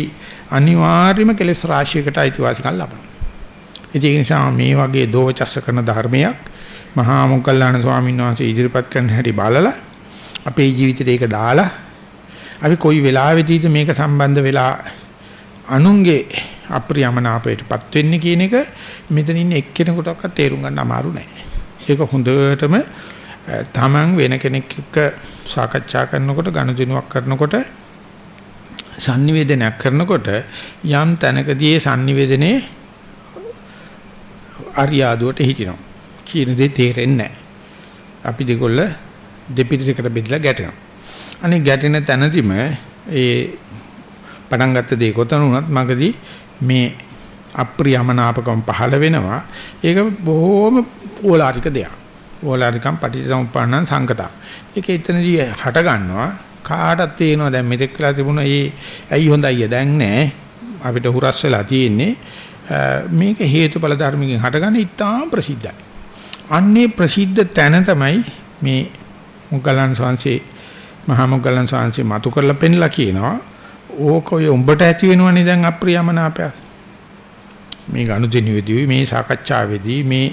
අනිවාර්යයෙන්ම කෙලෙස් රාශියකට අයිතිවාසිකම් ලබනවා. ඒ නිසා මේ වගේ දෝවචස්ස කරන ධර්මයක් මහා මොග්ගල්ලාන ස්වාමීන් වහන්සේ ඉදිරිපත් කරන හැටි බලලා අපේ ජීවිතේට ඒක දාලා අපි කොයි වෙලාවෙදීද මේක සම්බන්ධ වෙලා අනුන්ගේ අප්‍රියමනාපයටපත් වෙන්නේ කියන එක මෙතන ඉන්න එක්කෙනෙකුටවත් තේරුම් ගන්න අමාරු නෑ. ඒක හොඳටම තමන් වෙන කෙනෙක් එක්ක සාකච්ඡා කරනකොට ගනුදෙනුවක් කරනකොට sannivedanayak කරනකොට යම් තැනකදී ඒ sannivedanaye අරියාදුවට හිටිනවා. කියන දේ තේරෙන්නේ නැහැ. අපි දෙකොල්ල දෙපිරිසකට බෙදලා ගැටෙනවා. අනේ ගැටෙන තැනදිම ඒ පටන් ගත්ත දේ කොතන වුණත් මගදී මේ අප්‍රියමනාපකම් පහළ වෙනවා. ඒක බොහොම ඕලාරික දෙයක්. ඕලාරිකම් පටිච්චසමුප්පන්නං සංකතං. ඒක එතනදී හට ගන්නවා. කාටත් තේනවා දැන් මෙතෙක් වෙලා තිබුණා මේ ඇයි හොඳයි දැන් නෑ. අපිට හුරස් වෙලා තියෙන්නේ. මේක හේතුඵල ධර්මකින් හටගන්න ඉතාම ප්‍රසිද්ධයි. අන්නේ ප්‍රසිද්ධ තැන තමයි මේ මුගලන් සංසේ මහා මුගලන් සංසේ මතු කරලා පෙන්ලා කියනවා ඕක ඔය උඹට ඇති වෙනවනේ දැන් අප්‍රියමනාපයක් මේ ගනුදෙනුවේදී මේ සාකච්ඡාවේදී මේ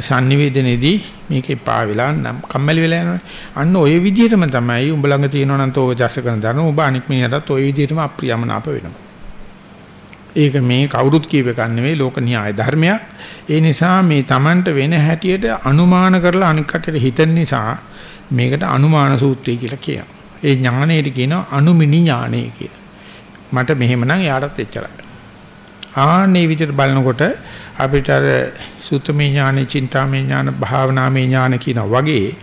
sannivedanedi මේකේ පා වෙලා නම් කම්මැලි වෙලා යනවනේ අන්න ওই විදිහටම තමයි උඹ ළඟ තියෙනවා නම් තෝ ජස කරන දරන උඹ අනික් මිනිහටත් ওই විදිහටම අප්‍රියමනාප වෙනවා ඒක මේ කවුරුත් කියව එකක් නෙවෙයි ලෝක න්‍යාය ධර්මයක්. ඒ නිසා මේ Tamanට වෙන හැටියට අනුමාන කරලා අනික් කටට හිතන නිසා මේකට අනුමාන සූත්‍රය කියලා කියනවා. ඒ ඥාණයට කියනවා අනුමිනි ඥාණය කියලා. මට මෙහෙමනම් යාටත් එච්චරයි. ආන්නේ විදිහට බලනකොට අපිට අර සුත්තමේ ඥානෙ, චින්තාමේ ඥාන, භාවනාමේ ඥාන කියන වගේ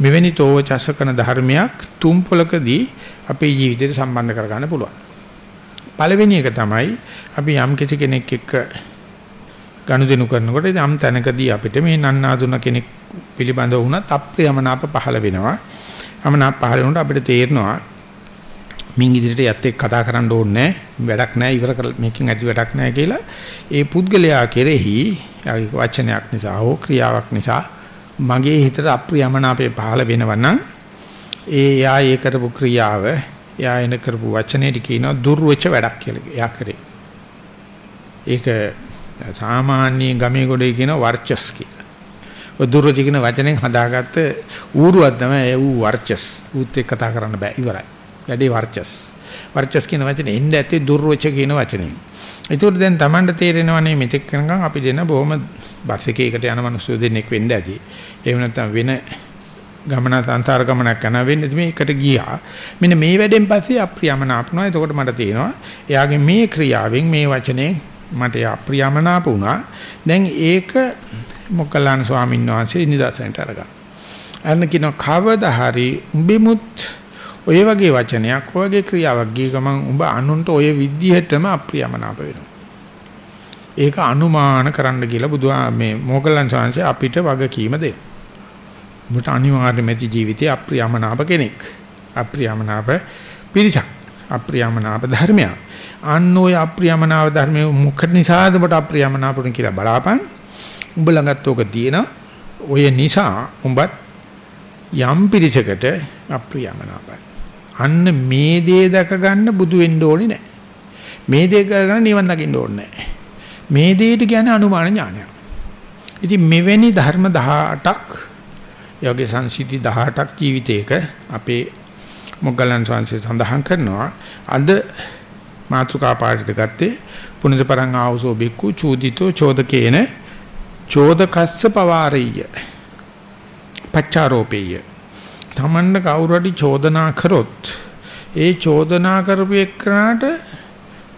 මෙවැනි තෝවචසකන ධර්මයක් තුම් පොලකදී අපේ ජීවිතයට සම්බන්ධ කරගන්න පුළුවන්. පළවෙනි එක තමයි අපි යම් කිසි කෙනෙක් එක්ක ගනුදෙනු කරනකොට යම් තැනකදී අපිට මේ නන්නාඳුන කෙනෙක් පිළිබඳව වුණත් අප්‍රියමනාප පහළ වෙනවා. අමනාප පහළ වුණොත් අපිට තේරෙනවා මින් ඉදිරියට යත් එක්ක කතා කරන්න ඕනේ වැඩක් නැහැ. ඉවර කර මේකෙන් ඇති වැඩක් නැහැ කියලා. ඒ පුද්ගලයා කෙරෙහි වචනයක් නිසා හෝ ක්‍රියාවක් නිසා මගේ හිතට අප්‍රියමනාපේ පහළ වෙනවා නම් ඒ යා ඒ කරපු ක්‍රියාව එයා එන කරපු වචනේට කියනවා දුර්වච වැඩක් කියලා. එයා කරේ. ඒක සාමාන්‍ය ගමේ ගොඩේ කියන වර්චස් කියලා. ඔය දුර්වච කියන වචනෙන් හදාගත්ත ඌරුවක් තමයි ඌ වර්චස්. ඌත් එක්ක කතා කරන්න බෑ ඉවරයි. වැඩේ වර්චස්. වර්චස් කියන වචනේ එන්න ඇත්තේ දුර්වච කියන වචනේ. ඒකට දැන් Tamanට තේරෙනවනේ මෙතෙක් වෙනකන් අපි දෙන බොහොම බස් එකේකට යන මිනිස්සු දෙන්නෙක් වෙන්න ඇති. එහෙම නැත්නම් වෙන ගමන සංසාර ගමනක් යන වෙන්නේ මේකට ගියා. මෙන්න මේ වැඩෙන් පස්සේ අප්‍රියමනාපනවා. එතකොට මට තේනවා එයාගේ මේ ක්‍රියාවෙන් මේ වචනේ මට අප්‍රියමනාප වුණා. දැන් ඒක මොකලාන ස්වාමීන් වහන්සේ නිදර්ශනට අරගන්න. අන්න කියන කවදා හරි උඹෙමුත් ඔය වගේ වචනයක් ඔය වගේ ක්‍රියාවක් ගිය ගමන් උඹ අනුන්ට ඔය විදිහටම අප්‍රියමනාප වෙනවා. ඒක අනුමාන කරන්න කියලා බුදුහා මේ මොගලන් සංසය අපිට වගකීම දෙනවා. ඔබට අනිවාර්යයෙන්ම ඇති ජීවිතේ අප්‍රියමනාප කෙනෙක්. අප්‍රියමනාප පිරිසක්. අප්‍රියමනාප ධර්මයක්. අන්න ඔය අප්‍රියමනාප ධර්මයේ මොකද නිසාද ඔබට අප්‍රියමනාපුණ කියලා බලාපන්. උඹ ළඟත් ඕක තියෙන ඔය නිසා උඹත් යම් පිරිසකට අප්‍රියමනාපයි. අන්න මේ දේ දැක ගන්න බුදු වෙන්න ඕනේ නැහැ. මේ දේ කරගන්න නිවන් දකින්න ඕනේ නැහැ. මේ දෙයට කියන්නේ අනුමාන ඥානයක්. ඉතින් මෙවැනි ධර්ම 18ක් යෝගේ සංසිද්ධි 18ක් ජීවිතයක අපේ මොග්ගලන් සංසය සඳහන් කරනවා. අද මාතුකා පාඩිත ගත්තේ පුනිත පරං ආවසෝ බික්කු චූදිතෝ චෝදකේන චෝදකස්ස පවාරෙය්‍ය පච්චාරෝපේය තමන්න කවුරු හරි චෝදනා කරොත් ඒ චෝදනා කරපු එක්කනට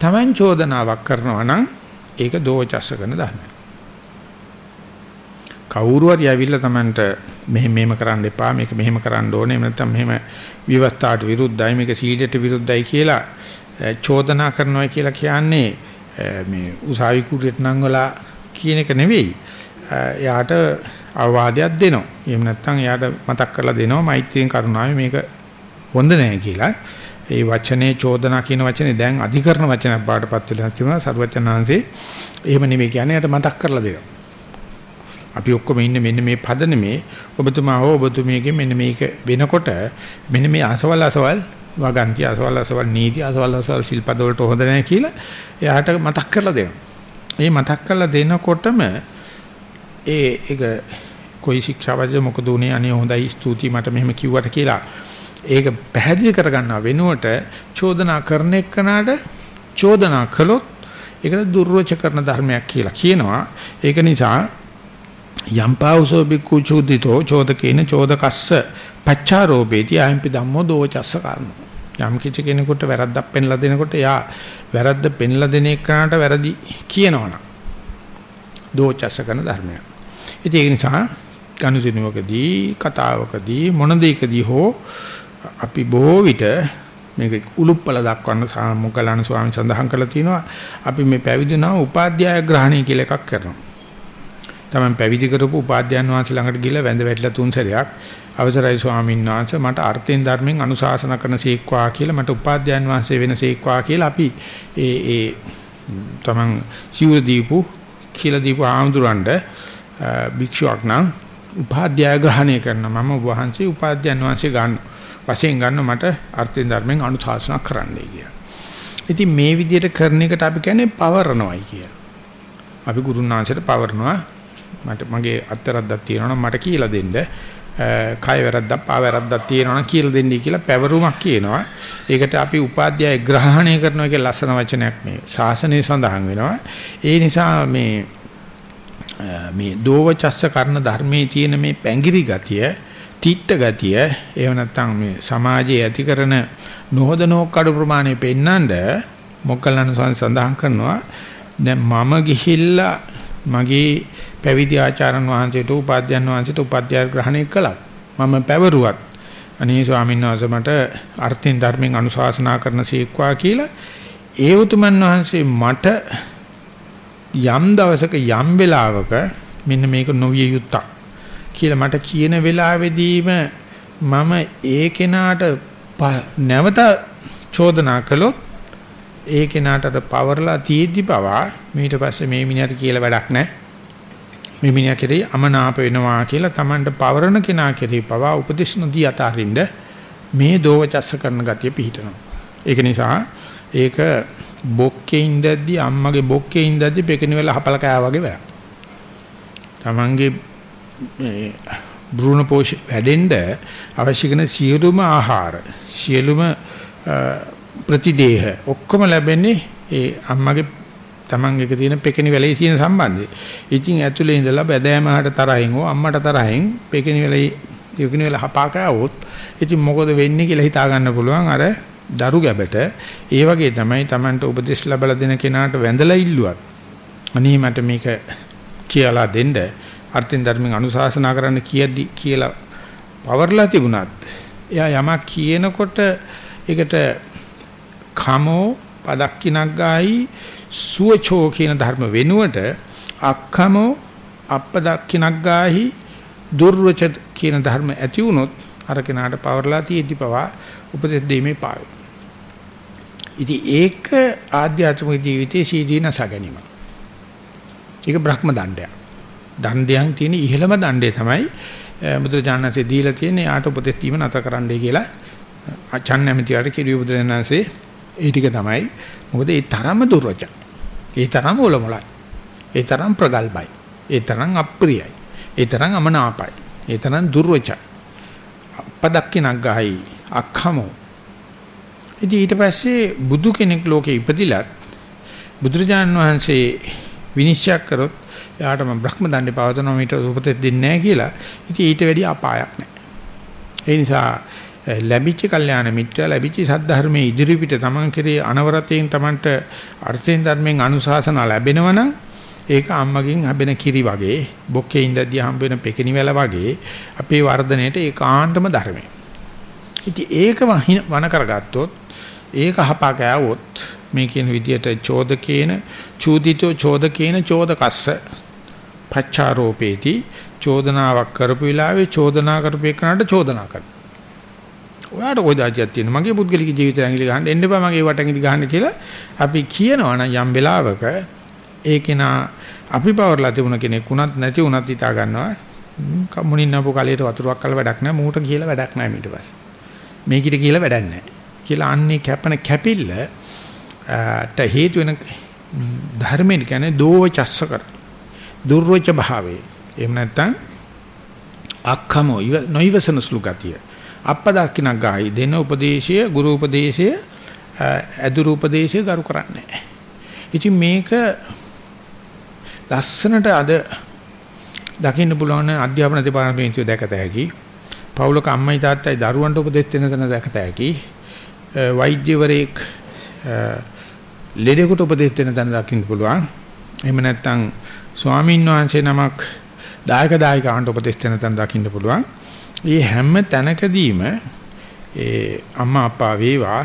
තමන් චෝදනාවක් කරනවා නම් ඒක දෝචස්ස කරන ධර්මයක්. කවුරු හරි ඇවිල්ලා Tamanට මෙහෙම මෙහෙම කරන්න එපා මේක මෙහෙම කරන්න ඕනේ එහෙම නැත්නම් මෙහෙම විවස්ථාට විරුද්ධයි මේක සීලයට විරුද්ධයි කියලා චෝදනා කරනවා කියලා කියන්නේ මේ උසාවි කුරියට නංගලා කියන එක නෙවෙයි. එයාට අවවාදයක් දෙනවා. එහෙම නැත්නම් එයාට මතක් කරලා දෙනවා මෛත්‍රියෙන් කරුණාවෙන් මේක හොඳ නෑ කියලා. ඒ වචනේ චෝදනා කියන වචනේ දැන් අධිකරණ වචනයක් බාටපත් වෙලා තියෙනවා. සරුවචනාංශේ එහෙම නෙවෙයි කියන්නේ එයාට මතක් කරලා දෙනවා. අපි ඔක්කොම ඉන්නේ මෙන්න මේ පදනමේ ඔබතුමා හෝ ඔබතුමියගේ මෙන්න මේක වෙනකොට මෙන්න මේ අසවල් අසවල් වගන්ති අසවල් අසවල් නීති අසවල් අසවල් ශිල්පද වලට හොඳ නැහැ කියලා එයාට මතක් කරලා දෙනවා. මේ මතක් කරලා දෙනකොටම ඒ ඒක કોઈ ශික්ෂාවද මොකද උනේ අනේ හොඳයි ස්තුතියි මට මෙහෙම කිව්වට කියලා ඒක පැහැදිලි කරගන්නව වෙනුවට චෝදනා කරන එක්කනට චෝදනා කළොත් ඒකට දුර්වච කරන ධර්මයක් කියලා කියනවා. ඒක නිසා යම්පාවසෝ බික්කු චෝදිතෝ චෝදකේන චෝදකස්ස පච්චාරෝපේති අයම්පි ධම්මෝ දෝචස්ස කර්ම. යම් කිසි කෙනෙකුට වැරද්දක් පෙන්ලා දෙනකොට යා වැරද්ද පෙන්ලා දෙන එක්කනට වැරදි කියනවනම් දෝචස්ස කරන ධර්මයක්. ඉතින් ඒ නිසා කනුසිනුවකදී කතාවකදී මොන දෙයකදී හෝ අපි බොහෝ විට මේක උලුප්පල දක්වන්න මොග්ගලණ ස්වාමීන් සඳහන් කරලා තිනවා අපි මේ පැවිදිනා උපාධ්‍යාය ග්‍රහණය කියලා එකක් කරනවා. තමයි පැවිදි කරපු උපාධ්‍යයන් වහන්සේ ළඟට ගිහිල්ලා වැඳ වැටිලා තුන් සැරයක් අවසරයි ස්වාමීන් වහන්සේ මට අර්ථයෙන් ධර්මයෙන් අනුශාසන කරන සීක්වා කියලා මට උපාධ්‍යයන් වහන්සේ වෙන සීක්වා කියලා අපි ඒ ඒ තමන් සිවුර දීපු කියලා දීපු ආඳුරන්ඩ භික්ෂුවක් නම් උපාධ්‍යාය ග්‍රහණය කරන මම වහන්සේ උපාධ්‍යයන් වහන්සේ ගන්න වශයෙන් ගන්න මට අර්ථයෙන් ධර්මයෙන් අනුශාසනා කරන්නයි කියලා. ඉතින් මේ විදිහට කරන එකට අපි කියන්නේ පවරනවායි කියලා. අපි ගුරුනාංශයට පවරනවා මට මගේ අත්තරද්දක් තියෙනවා නම් මට කියලා දෙන්න. කය වැරද්දක් පා වැරද්දක් තියෙනවා නම් කියලා දෙන්නයි කියලා පැවරුමක් කියනවා. ඒකට අපි උපාධ්‍යාය ග්‍රහණය කරනවා කියන ලස්සන වචනයක් මේ ශාසනයේ සඳහන් වෙනවා. ඒ නිසා මේ මේ දෝවචස්ස කරන ධර්මයේ තියෙන මේ පැංගිරි ගතිය තීත්ත ගතිය එහෙම නැත්නම් මේ සමාජයේ ඇති කරන නොහොද නොකඩු ප්‍රමාණය පෙන්නඳ මොග්ගලණ සඳහන් කරනවා දැන් මම ගිහිල්ලා මගේ පැවිදි ආචාර්යන් වහන්සේට උපාධ්‍යයන් වහන්සේට උපාධ්‍යාය ග්‍රහණය කළා. මම පැවරුවත් අනේ ස්වාමීන් වහන්සේ මට අර්ථින් ධර්මෙන් අනුශාසනා කරන සීක්වා කියලා ඒ උතුමන් වහන්සේ මට යම් දවසක යම් වෙලාවක මෙන්න මේක නොවිය යුත්තක් කියලා මට කියන වෙලාවෙදීම මම ඒ කෙනාට නැවත චෝදනා කළොත් ඒ කෙනාට පවර්ලා තියෙද්දි පවා ඊට පස්සේ මේ මිනිහට කියලා වැඩක් නැහැ. මේ මිනිහා කෙරෙහි අමනාප වෙනවා කියලා Tamanට පවරන කෙනා කෙරෙහි පවා උපදේශ නොදී අතාරින්න මේ දෝවචස්ස කරන ගතිය පිහිටනවා. ඒක නිසා ඒක බොක්කේ ඉඳද්දි අම්මගේ බොක්කේ ඉඳද්දි පෙකිනි වෙලා හපල කෑවා වගේ වැඩක්. Tamanගේ මේ බ්‍රූණ පෝෂ වැඩෙන්න අවශ්‍ය කරන සියලුම ආහාර සියලුම ප්‍රතිදේහ. ඔක්කොම ලැබෙන්නේ ඒ අම්මගේ Taman එක තියෙන පෙකිනි වැලේ තියෙන සම්බන්ධය. ඉතින් ඇතුලේ ඉඳලා බැදෑමහට තරහින් ඕ අම්මට තරහින් පෙකිනි වැලේ පෙකිනි වැල හපා කෑවොත් ඉතින් මොකද වෙන්නේ කියලා හිතා ගන්න පුළුවන්. අර දරු ගැබට ඒ වගේ තමයි Tamanට උපදෙස් ලැබලා දෙන කෙනාට වැඳලා ඉල්ලුවත්. අනේ මට මේක කියලා දෙන්න අර්ථින් ධර්මෙන් අනුශාසනා කරන්න කියද්දි කියලා පවර්ලා තිබුණත් එයා යමක් කියනකොට ඒකට කමෝ පදක්කිනක් ගායි සුවචෝ කියන ධර්ම වෙනුවට අක්ඛමෝ අප්පදක්කිනක් ගාහි දුර්වච කියන ධර්ම ඇති වුණොත් අර කෙනාට පවර්ලා තියෙද්දි පවා උපදෙස් දෙීමේ පාවයි. ඉතින් ඒක ආධ්‍යාත්මික ජීවිතයේ සීදීනස ගැනීම. ඒක බ්‍රහ්ම දණ්ඩයක්. දණ්ඩයන් තියෙන ඉහළම දණ්ඩේ තමයි බුදුරජාණන්සේ දීලා තියෙන්නේ යාට උපදෙස් දීම නැතර කරන්නයි කියලා අචන් නැමැතිවට කිරිය බුදුරජාණන්සේ ඒ ටික තමයි. මොකද ඒ තරම දුර්වච ඒ තරම ඔලොමලයි ඒ තරම් ප්‍රගල්භයි. ඒ තරම් අප්‍රියයි. ඒ තරම් අමනාපයි. ඒ තරම් දුර්වචයි අපදක්කිනක් ගහයි. අක්ඛමෝ ඉතින් ඊට පස්සේ බුදු කෙනෙක් ලෝකේ ඉපදිලත් බුදුරජාණන් වහන්සේ විනිශ්චය කරොත් එයාට මම බ්‍රහ්ම දණ්ඩේ පවතනවා මීට උපතේ දෙන්නේ නැහැ කියලා. ඉතින් ඊට වැඩි අපායක් නැහැ. ඒ නිසා ලැබිච්ච කල්යාණ මිත්‍යා ලැබිච්ච සද්ධර්මයේ ඉදිරිපිට තමන් කෙරේ අනවරතයෙන් තමන්ට අර්ථයෙන් ධර්මයෙන් අනුශාසන ලැබෙනවනම් ඒක අම්මගෙන් හැබෙන කිරි වගේ බොක්කේ ඉඳදී හම්බ වෙන පෙකිනි වැල වගේ අපේ වර්ධනයේට ඒකාන්තම ධර්මයි. ඉතින් ඒක වන කරගත්තොත් ඒක හපා ගෑවොත් මේ කියන විදියට චෝදකේන චූදිතෝ චෝදකේන චෝදකස්ස පච්චාරෝපේති චෝදනාවක් කරපු වෙලාවේ චෝදනා කරපු එකනට චෝදනා කරනවා. ඔයාට කොයි දාජියක් තියෙන මගේ පුද්ගලික ජීවිතය ඇඟිලි ගහන්න එන්න එපා මගේ වට ඇඟිලි ගහන්න කියලා අපි කියනවා නම් යම් වෙලාවක ඒකේනා අපි පවර්ලා තිබුණ කෙනෙක් උනත් නැති උනත් හිතා ගන්නවා කම්මුණින් නපු කලයට වතුරක් කල වැඩක් නැහැ මූට කියලා වැඩක් නැහැ ඊට පස්සේ. මේකිට කියලා වැඩක් නැහැ. කියලා අන්නේ කැපන කැපිල්ල ට හේතු වෙන ධර්මයෙන් කියන්නේ දෝවචස්ස කර දුර්වච භාවයේ එහෙම නැත්නම් අක්ඛමෝ නොයිවසන සුළු ගතිය. අප්පදක්කිනක් ගායි දෙන උපදේශය ගුරු උපදේශය ඇදුරු උපදේශය ගරු කරන්නේ නැහැ. ඉතින් මේක ලස්සනට අද දකින්න පුළුවන් අධ්‍යාපන දෙපාර්තමේන්තුව දැකත හැකි. පවුලක අම්මයි තාත්තයි දරුවන්ට උපදෙස් දෙන තැන දැකත හැකි. වෛද්‍යවරයෙක් ලෙඩෙකුට උපදෙස් දෙන තැන දකින්න පුළුවන්. එහෙම නැත්නම් ස්වාමීන් වහන්සේ නමක් දායක දායකයන්ට උපදෙස් දෙන තැන දකින්න පුළුවන්. මේ හැම තැනකදීම ඒ අම්මා අප්පා වේවා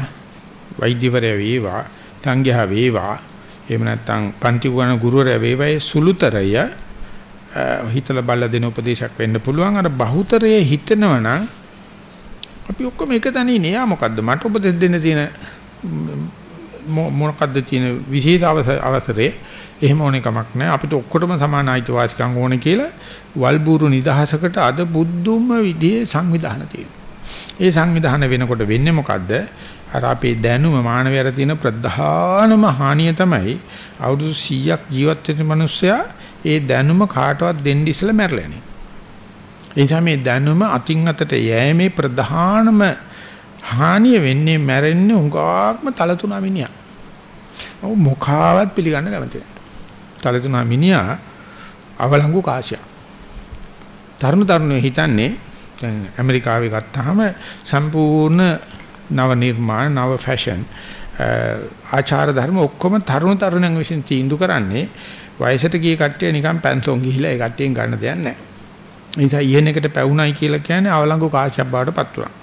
වෛද්‍යවරයා වේවා සංඝයා වේවා එහෙම නැත්නම් පන්ති ගුණ ගුරුවරයා වේවා ඒ සුළුතරය හිතලා බලලා දෙන උපදේශයක් වෙන්න පුළුවන්. අර බහුතරයේ හිතනවනම් අපි ඔක්කොම එක තැනින් ඉන්නේ යා මොකද්ද? මට උපදෙස් දෙන්න තියෙන මොකද්ද තියෙන විශේෂ අවසරේ එහෙම ඕනේ කමක් නැහැ. අපිට ඔක්කොටම සමාන අයිතිවාසිකම් ඕනේ කියලා වල්බూరు නිදහසකට අද බුද්ධුම විදිහේ සංවිධාන තියෙනවා. ඒ සංවිධාන වෙනකොට වෙන්නේ මොකද්ද? අර අපේ දැනුම මානවයර තියෙන ප්‍රධානම හානිය තමයි අවුරුදු 100ක් ජීවත් වෙන මිනිස්සයා ඒ දැනුම කාටවත් දෙන්න ඉස්සලා මැරලා යන්නේ. ඒ නිසා මේ දැනුම අතින් අතට යෑමේ ප්‍රධානම හානිය වෙන්නේ මැරෙන්නේ උඟාක්ම තලතුණා මිනිහා. ඔව් මොකාවත් පිළිගන්න කැමති නැහැ. තලතුණා මිනිහා අවලංගු කාසියා. තරුණ තරුණියෝ හිතන්නේ දැන් ඇමරිකාවේ ගත්තාම සම්පූර්ණ නව නිර්මාණ නව ෆැෂන් ආචාර ධර්ම ඔක්කොම තරුණ තරුණයන් විසින් තීන්දුව කරන්නේ වයසට ගිය කට්ටිය නිකන් පැන්සොන් ගිහිලා ඒ කට්ටියෙන් ගන්න දෙයක් නැහැ. ඒ නිසා ඉහෙන එකට පැවුණයි කියලා කියන්නේ අවලංගු කාශ්‍යප බවට පත් වුණා.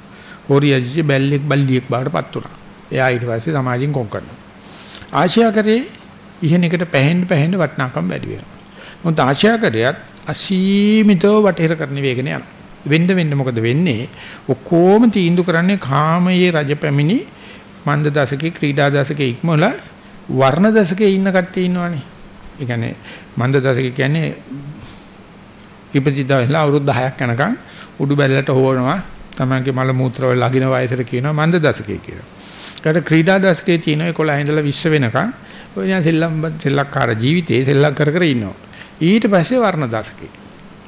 හොරියජි බැල්ලෙක් බල්ලියෙක් බවට පත් වුණා. එයා ඊට පස්සේ සමාජයෙන් කොන් කරනවා. ආශ්‍යාකරේ ඉහෙන එකට පැහෙන්න පැහෙන්න වටිනාකම් වැඩි වෙනවා. මොකද ආශ්‍යාකරයත් අසීමිතව වටේර කරන වේගන යනවා. වෙන්න වෙන්න මොකද වෙන්නේ? ඔක්කොම තීන්දුව කරන්නේ කාමයේ රජ පැමිණි මන්ද දශකේ ක්‍රීඩා දශකේ ඉක්මවලා වර්ණ දශකේ ඉන්න කට්ටිය ඉන්නවනේ. ඒ කියන්නේ මන්ද දශක කියන්නේ ඉපදිලා වෙලා අවුරුදු 10ක් යනකම් උඩු බැලලට හොවනවා තමන්ගේ මල මූත්‍ර වල ලගින වයසට කියනවා මන්ද දශකයේ කියලා. ඒකට ක්‍රීඩා දශකයේ තියෙන 11 ඉඳලා 20 වෙනකම් ඔය නිකන් සෙල්ලම් සෙල්ලක්කාර ජීවිතේ සෙල්ලම් කර කර ඉන්නවා. ඊට පස්සේ වර්ණ දශකේ.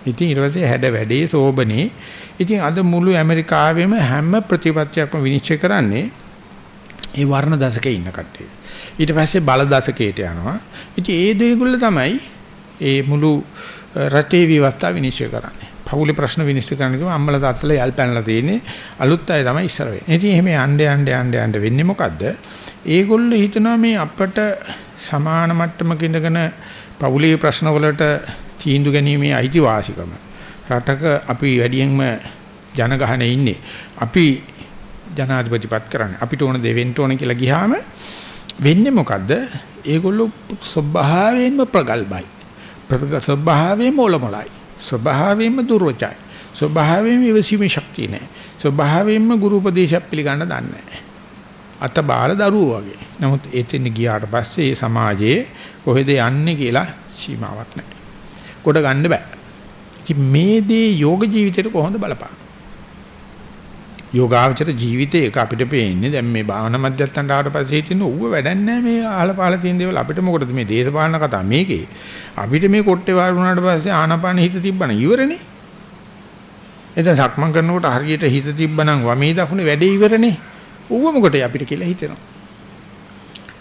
ඉතින් ඊට පස්සේ හැඩ වැඩේ සෝබනේ. ඉතින් අද මුළු ඇමරිකාවෙම හැම ප්‍රතිපත්තියක්ම විනිශ්චය කරන්නේ ඒ වර්ණ දශකයේ ඉන්න කට්ටිය. ඊට පස්සේ බල දශකයට යනවා. ඉතින් ඒ දෙයගොල්ල තමයි ඒ මුළු රටේ විවස්ථා විනිශ්චය කරන්නේ. පවුලේ ප්‍රශ්න විනිශ්චය කරනකම අම්මලා තාත්තලා යල් පැනලා තියෙන්නේ අලුත් අය තමයි ඉස්සර වෙන්නේ. ඉතින් එහෙම යන්න යන්න යන්න යන්න වෙන්නේ මොකද්ද? ඒගොල්ලෝ හිතනවා මේ අපට සමාන මට්ටමක ඉඳගෙන පවුලේ ප්‍රශ්න වලට තීන්දුව ගැනීමේ අයිතිවාසිකම. රටක අපි වැඩියෙන්ම ජනගහනේ ඉන්නේ. අපි ජනාධිපතිපත් කරන්නේ. අපිට ඕන දෙවෙන්න ඕන කියලා ගියාම වෙන්නේ මොකද්ද? ඒගොල්ලෝ ස්වභාවයෙන්ම ප්‍රගල්භයි. ස්වභාවයෙන්ම ඔලොමලයි. ස්වභාවයෙන්ම දුර්වචයි. ස්වභාවයෙන්ම ඉවසීමේ ශක්තිය නැහැ. ස්වභාවයෙන්ම ගුරු උපදේශයක් පිළිගන්න දන්නේ නැහැ. අත බාල දරුවෝ වගේ. නමුත් එතෙන් ගියාට පස්සේ මේ සමාජයේ කොහෙද යන්නේ කියලා සීමාවක් නැහැ. කොට ගන්න බෑ. ඉතින් මේ දේ යෝග ජීවිතේට කොහොමද බලපාන්නේ? යෝගාවචර ජීවිතයක අපිට පේන්නේ. දැන් මේ භාවනා මධ්‍යස්ථානට ආවට පස්සේ හිටින්න ඌව වැඩක් නැහැ මේ අහල පහල තියෙන දේවල් අපිට මොකටද මේ දේශපාලන කතා? මේකේ අපිට මේ කොට්ටේ වාඩි වුණාට පස්සේ ආනාපාන හිත තිබ්බනම් ඉවරනේ. එතන සක්මන් කරනකොට හරියට හිත තිබ්බනම් වමේ දකුණේ වැඩේ ඉවරනේ. ඌව මොකටද අපිට කියලා හිතෙනවා.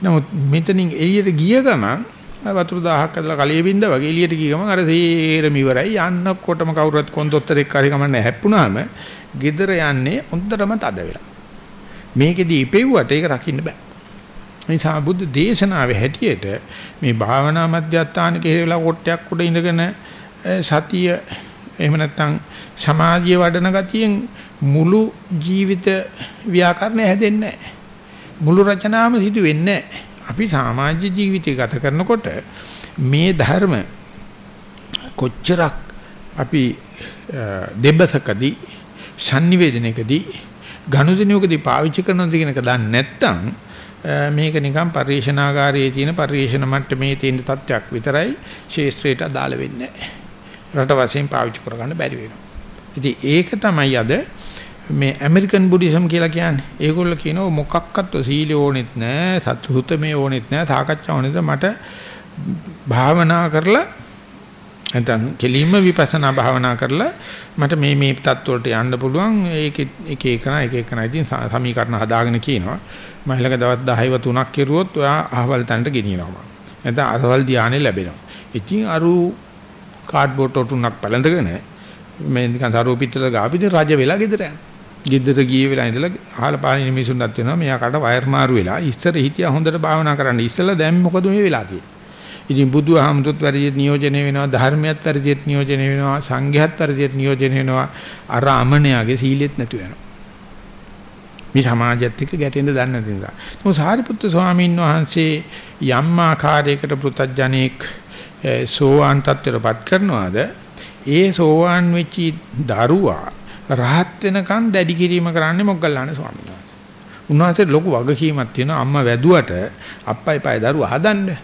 නමුත් මෙතනින් එළියට ගිය ගමන් වතුර දහහක් ඇදලා කලිය බින්ද වගේ එළියට ගිය ගමන් අර සේරම ඉවරයි. යන්නකොටම කවුරුත් කොන්දොත්තරෙක් හරි ගමන්නේ හැප්පුණාම gedara යන්නේ හොඳටම තද වෙලා. මේකෙදි ඉපෙව්වට ඒක රකින්න බෑ. නිසා බුද්ධ දේශනාවේ හැටියට මේ භාවනා මධ්‍යස්ථාන කෙරෙලා කොටයක් උඩ ඉඳගෙන සතිය එහෙම නැත්නම් සමාධිය වඩන ගතියෙන් මුළු ජීවිත ව්‍යාකරණය හැදෙන්නේ නැහැ. මුළු රචනාවම සිදු වෙන්නේ නැහැ. අපි සමාජ ජීවිතය ගත කරනකොට මේ ධර්ම කොච්චරක් අපි දෙබසකදී sannivedanakදී ගනුදෙනුවකදී පාවිච්චි කරනවද කියන එක දන්නේ නැත්නම් මේක නිකන් පරිශනාගාරයේ තියෙන පරිශන මට්ටමේ තියෙන තත්ත්වයක් විතරයි ශේස්ත්‍රයට අදාළ වෙන්නේ රට වශයෙන් පාවිච්චි කරගන්න බැරි වෙනවා. ඉතින් ඒක තමයි අද මේ ඇමරිකන් බුද්දිසම් කියලා කියන්නේ. ඒගොල්ලෝ කියනවා මොකක්වත් සීල ඕනෙත් නැහැ, සතුතමේ ඕනෙත් නැහැ, සාකච්ඡා ඕනෙත් මට භාවනා කරලා නැත්නම් කෙලින්ම විපස්සනා භාවනා කරලා මට මේ මේ தත්වලට යන්න පුළුවන්. ඒක එක එකන එක එකන ඉතින් සමීකරණ හදාගෙන කියනවා. මම ළඟ දවස් 10ව තුනක් කෙරුවොත් ඔයා අහවල් තැනට ගෙනියනවා. නැත්නම් අහවල් ධානය ලැබෙනවා. ඉතින් අරු කාඩ්බෝඩ් තුනක් පැලඳගෙන මේ නිකන් සරුව පිටතල ගාපිට රජ වෙලා ගෙදර යනවා. ගෙදර ගියේ වෙලා ඉඳලා අහල පානින මිනිසුන්වත් වෙනවා. මෙයාකට වයර් මාරු වෙලා ඉස්සර හිටියා හොඳට භාවනා කරන්න. ඉස්සලා දැන් මොකද මේ වෙලා තියෙන්නේ? ඉතින් බුදුහාමුදුරුත් වැඩියට නියෝජනය වෙනවා ධර්මයක් වැඩියට නියෝජනය වෙනවා සංඝයාත් වැඩියට නියෝජනය වෙනවා. අර අමනයාගේ සීලෙත් නැතු වෙනවා. මේ සමාජයත් එක්ක ගැටෙන්න දන්නේ නැති නිසා. නමුත් සාරිපුත්තු ස්වාමීන් වහන්සේ යම් ආකාරයකට පෘතජ්ජනෙක් සෝවාන් තත්ත්වයටපත් කරනවාද? ඒ සෝවාන් වෙච්චි දරුවා රහත් වෙනකන් දැඩි කිරීම කරන්නේ මොග්ගල්ලාන ස්වාමීන් වහන්සේ. උන්වහන්සේ ලොකු වගකීමක් තියෙනවා. අම්මා වැදුවට අප්පයි පය දරුවා හදන්නේ.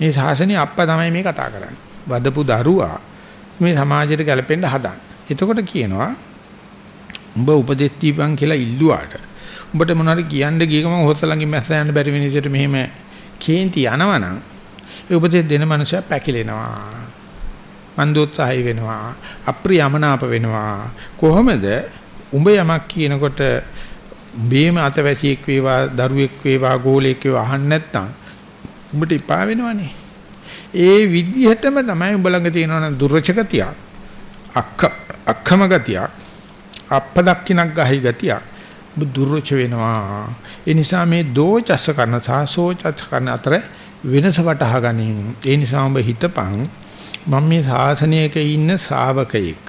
මේ ශාසනය අප්පා තමයි මේ කතා කරන්නේ. වදපු දරුවා මේ සමාජයට ගැලපෙන්න හදන. එතකොට කියනවා උඹ උපදෙස් දීපන් කියලා ඉල්ලුවාට උඹට මොනවාරි කියන්න ගිය ගමන් හොස්සලංගින් මැස්ස යන්න බැරි වෙනසට මෙහෙම කේන්ති යනවනම් ඒ උපදෙස් දෙන මනුස්සයා පැකිලෙනවා. මන්දෝත්සහයි වෙනවා. අප්‍රියමනාප වෙනවා. කොහොමද උඹ යමක් කියනකොට උඹේම අතවැසියෙක් වේවා දරුවෙක් වේවා ගෝලයෙක් වේවා අහන්න නැත්නම් උඹට ඉපා වෙනවනේ. ඒ විදිහටම තමයි උඹ ළඟ තියෙනවනම් දුර්ච ගතියක්. අක්ක අක්කම ගතියක්. අප්ප දක්කිනක් ගහයි ගතියක්. ඔබ දුර්ච වෙනවා. ඒ නිසා මේ දෝචස්ස කරන සහ සෝචස්ස කරන අතර වෙනස වටහා ගැනීම. ඒ නිසා ඔබ හිතපන් මම මේ ශාසනයක ඉන්න ශ්‍රාවකයෙක්.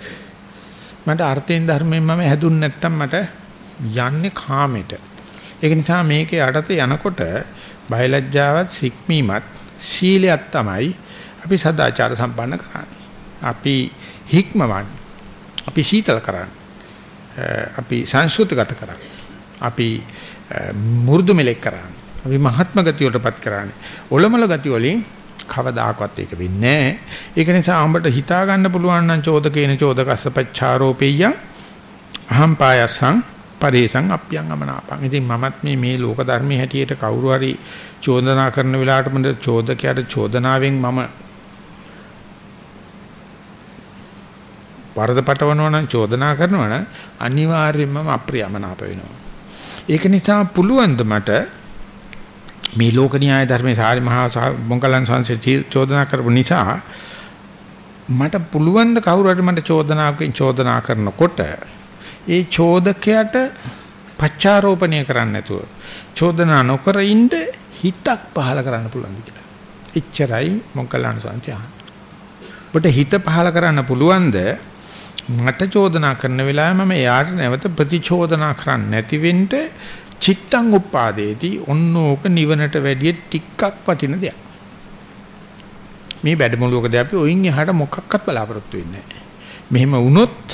මට අර්ථයෙන් ධර්මයෙන් මම හැදුන්නේ නැත්තම් මට යන්නේ කාමෙට. ඒක නිසා මේකේ යටතේ යනකොට බයලජ්ජාවත් සික්මීමත් සීලයක් තමයි අපි සදාචාර සම්පන්න කරන්නේ. අපි හික්මවන්නේ. අපි සීතල කරන්නේ. අපි සංස්කෘතිගත කරන්නේ. අපි මු르දු මෙලෙක් කරන්නේ. අපි මහත්ම ගතියටපත් කරන්නේ. ඔලමල ගති වලින් කවදාකවත් ඒක වෙන්නේ නැහැ. ඒක නිසා අපිට හිතා ගන්න පුළුවන් නම් චෝදකේන චෝදකස්සපච්චාරෝපෙය්‍ය අහම් පායසං පරේසං අප්‍යං අමනාපං. ඉතින් මමත් මේ මේ ලෝක ධර්මයේ හැටියට කවුරු හරි චෝදනා කරන වෙලාවට මම චෝදකයාට චෝදනාවෙන් මම වරද පටවනවා නම් චෝදනා කරනවා නම් අනිවාර්යයෙන්ම අප්‍රියමනාප වෙනවා. ඒක නිසා පුළුවන් මට මේ ලෝක න්‍යාය ධර්මයේ සාරි මහා මොංගලන් සංසේ චෝදනා කරපු නිසා මට පුළුවන් ද කවුරු හරි මට චෝදනාවකින් චෝදනා කරනකොට ඒ චෝදකයට පච්චාරෝපණය කරන්න නැතුව චෝදනා නොකර ඉන්න හිතක් පහල කරන්න පුළුවන් කියලා. එච්චරයි මොකලන සංත්‍යාන. ඔබට හිත පහල කරන්න පුළුවන්ද මට චෝදනා කරන වෙලාවෙ මම එයාට නැවත ප්‍රතිචෝදනා කරන්න නැති වෙන්න චිත්තං උප්පාදේති ඔන්නෝක නිවනට වැඩිය ටිකක් වටින දෙයක්. මේ වැඩමුළුවකදී අපි ඔයින් එහාට මොකක්වත් බලාපොරොත්තු වෙන්නේ නැහැ. මෙහෙම වුණොත්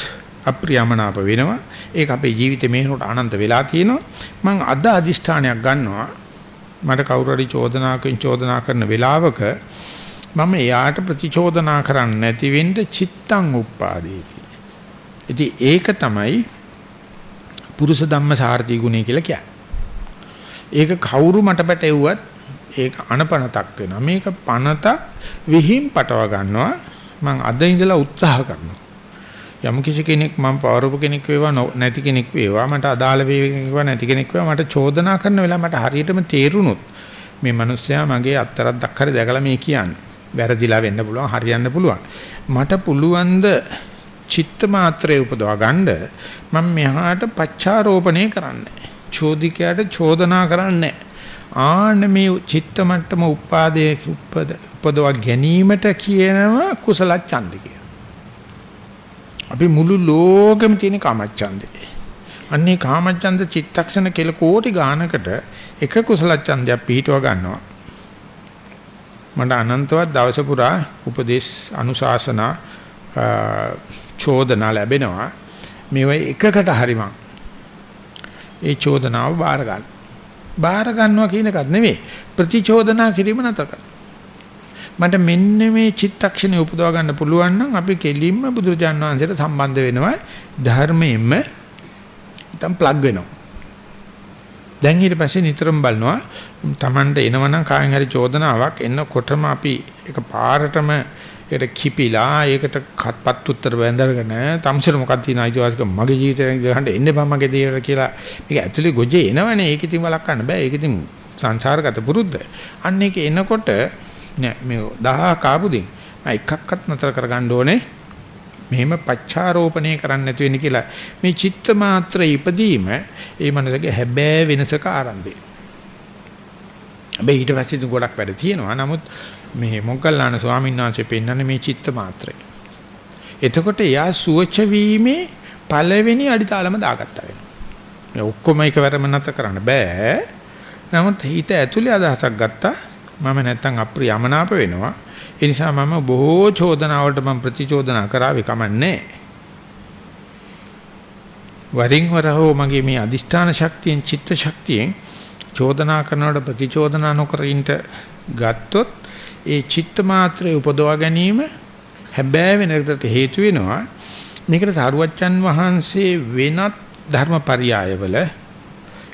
අප්‍රියමනාප වෙනවා. ඒක අපේ ජීවිතේ මේනොට අනන්ත වෙලා තියෙනවා. මම අද අදිෂ්ඨානයක් ගන්නවා. මට කවුරු හරි චෝදනාවකින් චෝදනා කරන වෙලාවක මම එයාට ප්‍රතිචෝදනා කරන්නේ නැති වෙන්න චිත්තං උප්පාදේති. ඉතින් ඒක තමයි පුරුෂ ධම්ම සාර්ථි ගුණය කියලා කියන්නේ. ඒක කවුරු මට පැටෙව්වත් ඒක අනපනතක් වෙනවා. මේක පනතක් විහිම් පටව ගන්නවා. මම අද ඉඳලා උත්සාහ කරනවා. යම් කිසි කෙනෙක් මම පවරපු කෙනෙක් වේවා නැති කෙනෙක් වේවා මට අදාළ වේවා නැති කෙනෙක් වේවා මට චෝදනා කරන වෙලාව මට හරියටම තේරුණොත් මේ මිනිස්සයා මගේ අත්තරක් දක්කර දැකලා මේ කියන්නේ. වැරදිලා වෙන්න පුළුවන් හරියන්න පුළුවන්. මට පුළුවන් ද චිත්ත මාත්‍රේ උපදවා ගන්න මම මෙහාට පච්චාරෝපණය කරන්නේ චෝදිකයට චෝදනා කරන්නේ ආන්න මේ චිත්ත මට්ටම උපාදයේ උපදවා ගැනීමට කියනවා කුසල ඡන්ද අපි මුළු ලෝකෙම තියෙන කාමච්ඡන්දේ. අන්නේ කාමච්ඡන්ද චිත්තක්ෂණ කෙල කෝටි ගානකට එක කුසල ඡන්දයක් පිහිටව ගන්නවා. මට අනන්තවත් දවස පුරා උපදේශ අනුශාසනා චෝදනා ලැබෙනවා. මේවා එකකට හරිම ඒ චෝදනාව බාර ගන්න. බාර ගන්නවා කියන එකත් නෙවෙයි ප්‍රතිචෝදනා කිරීම නතර කරනවා. මට මෙන්න මේ චිත්තක්ෂණය උපදවා ගන්න පුළුවන් නම් අපි කෙලින්ම බුදුරජාණන් වහන්සේට සම්බන්ධ වෙනවා ධර්මයෙන්ම නැත්නම් ප්ලග් වෙනවා. දැන් ඊට පස්සේ නිතරම බලනවා Tamanට එනවනම් කායෙන් හරි චෝදනාවක් එන්නකොටම අපි ඒක පාරටම ඒකට කිපිලා ඒකට කත්පත් උත්තර බඳගෙන තමසර මොකක්ද තියෙන අයිතිවාසිකම මගේ ජීවිතේ ගහන්න එන්න බෑ මගේ දේවල් කියලා. මේක ඇක්චුලි ගොජේ එනවනේ. ඒක ඉතින් වළක්වන්න බෑ. ඒක ඉතින් සංසාරගත පුරුද්ද. අන්න ඒක එනකොට නෑ මේ 1000 කාපුදින් මම එකක්වත් නතර කරගන්න ඕනේ මෙහෙම පච්චාරෝපණය කරන්න නැති වෙන්නේ කියලා මේ චිත්ත මාත්‍ර ඉපදීම ඒ මනසගේ හැබෑ වෙනසක ආරම්භය. හැබැයි ඊට පස්සේ ගොඩක් වැඩ තියෙනවා. නමුත් මේ මොග්ගල්ලාන ස්වාමීන් වහන්සේ පෙන්වන්නේ මේ චිත්ත මාත්‍රය. එතකොට යා සුවච වීමේ පළවෙනි අඩිතාලම දාගත්තා වෙනවා. මේ ඔක්කොම එකවරම නැත කරන්න බෑ. නමුත් හිත ඇතුලේ අදහසක් ගත්තා. මම නැත්තම් අප්‍රියමනාප වෙනවා. ඒ නිසා මම බොහෝ චෝදනාවලට මම ප්‍රතිචෝදනා කරાવી කමන්නේ. වරින් වර හෝ මගේ මේ අදිෂ්ඨාන ශක්තියෙන් චිත්ත ශක්තියෙන් චෝදනා කරනවට ප්‍රතිචෝදනා නොකර ඉන්න ගත්තොත් ඒ චිත්ත මාත්‍රේ උපදවා ගැනීම හැබෑ වෙනකට හේතු වෙනවා මේකට සාරුවච්චන් වහන්සේ වෙනත් ධර්මපරියායවල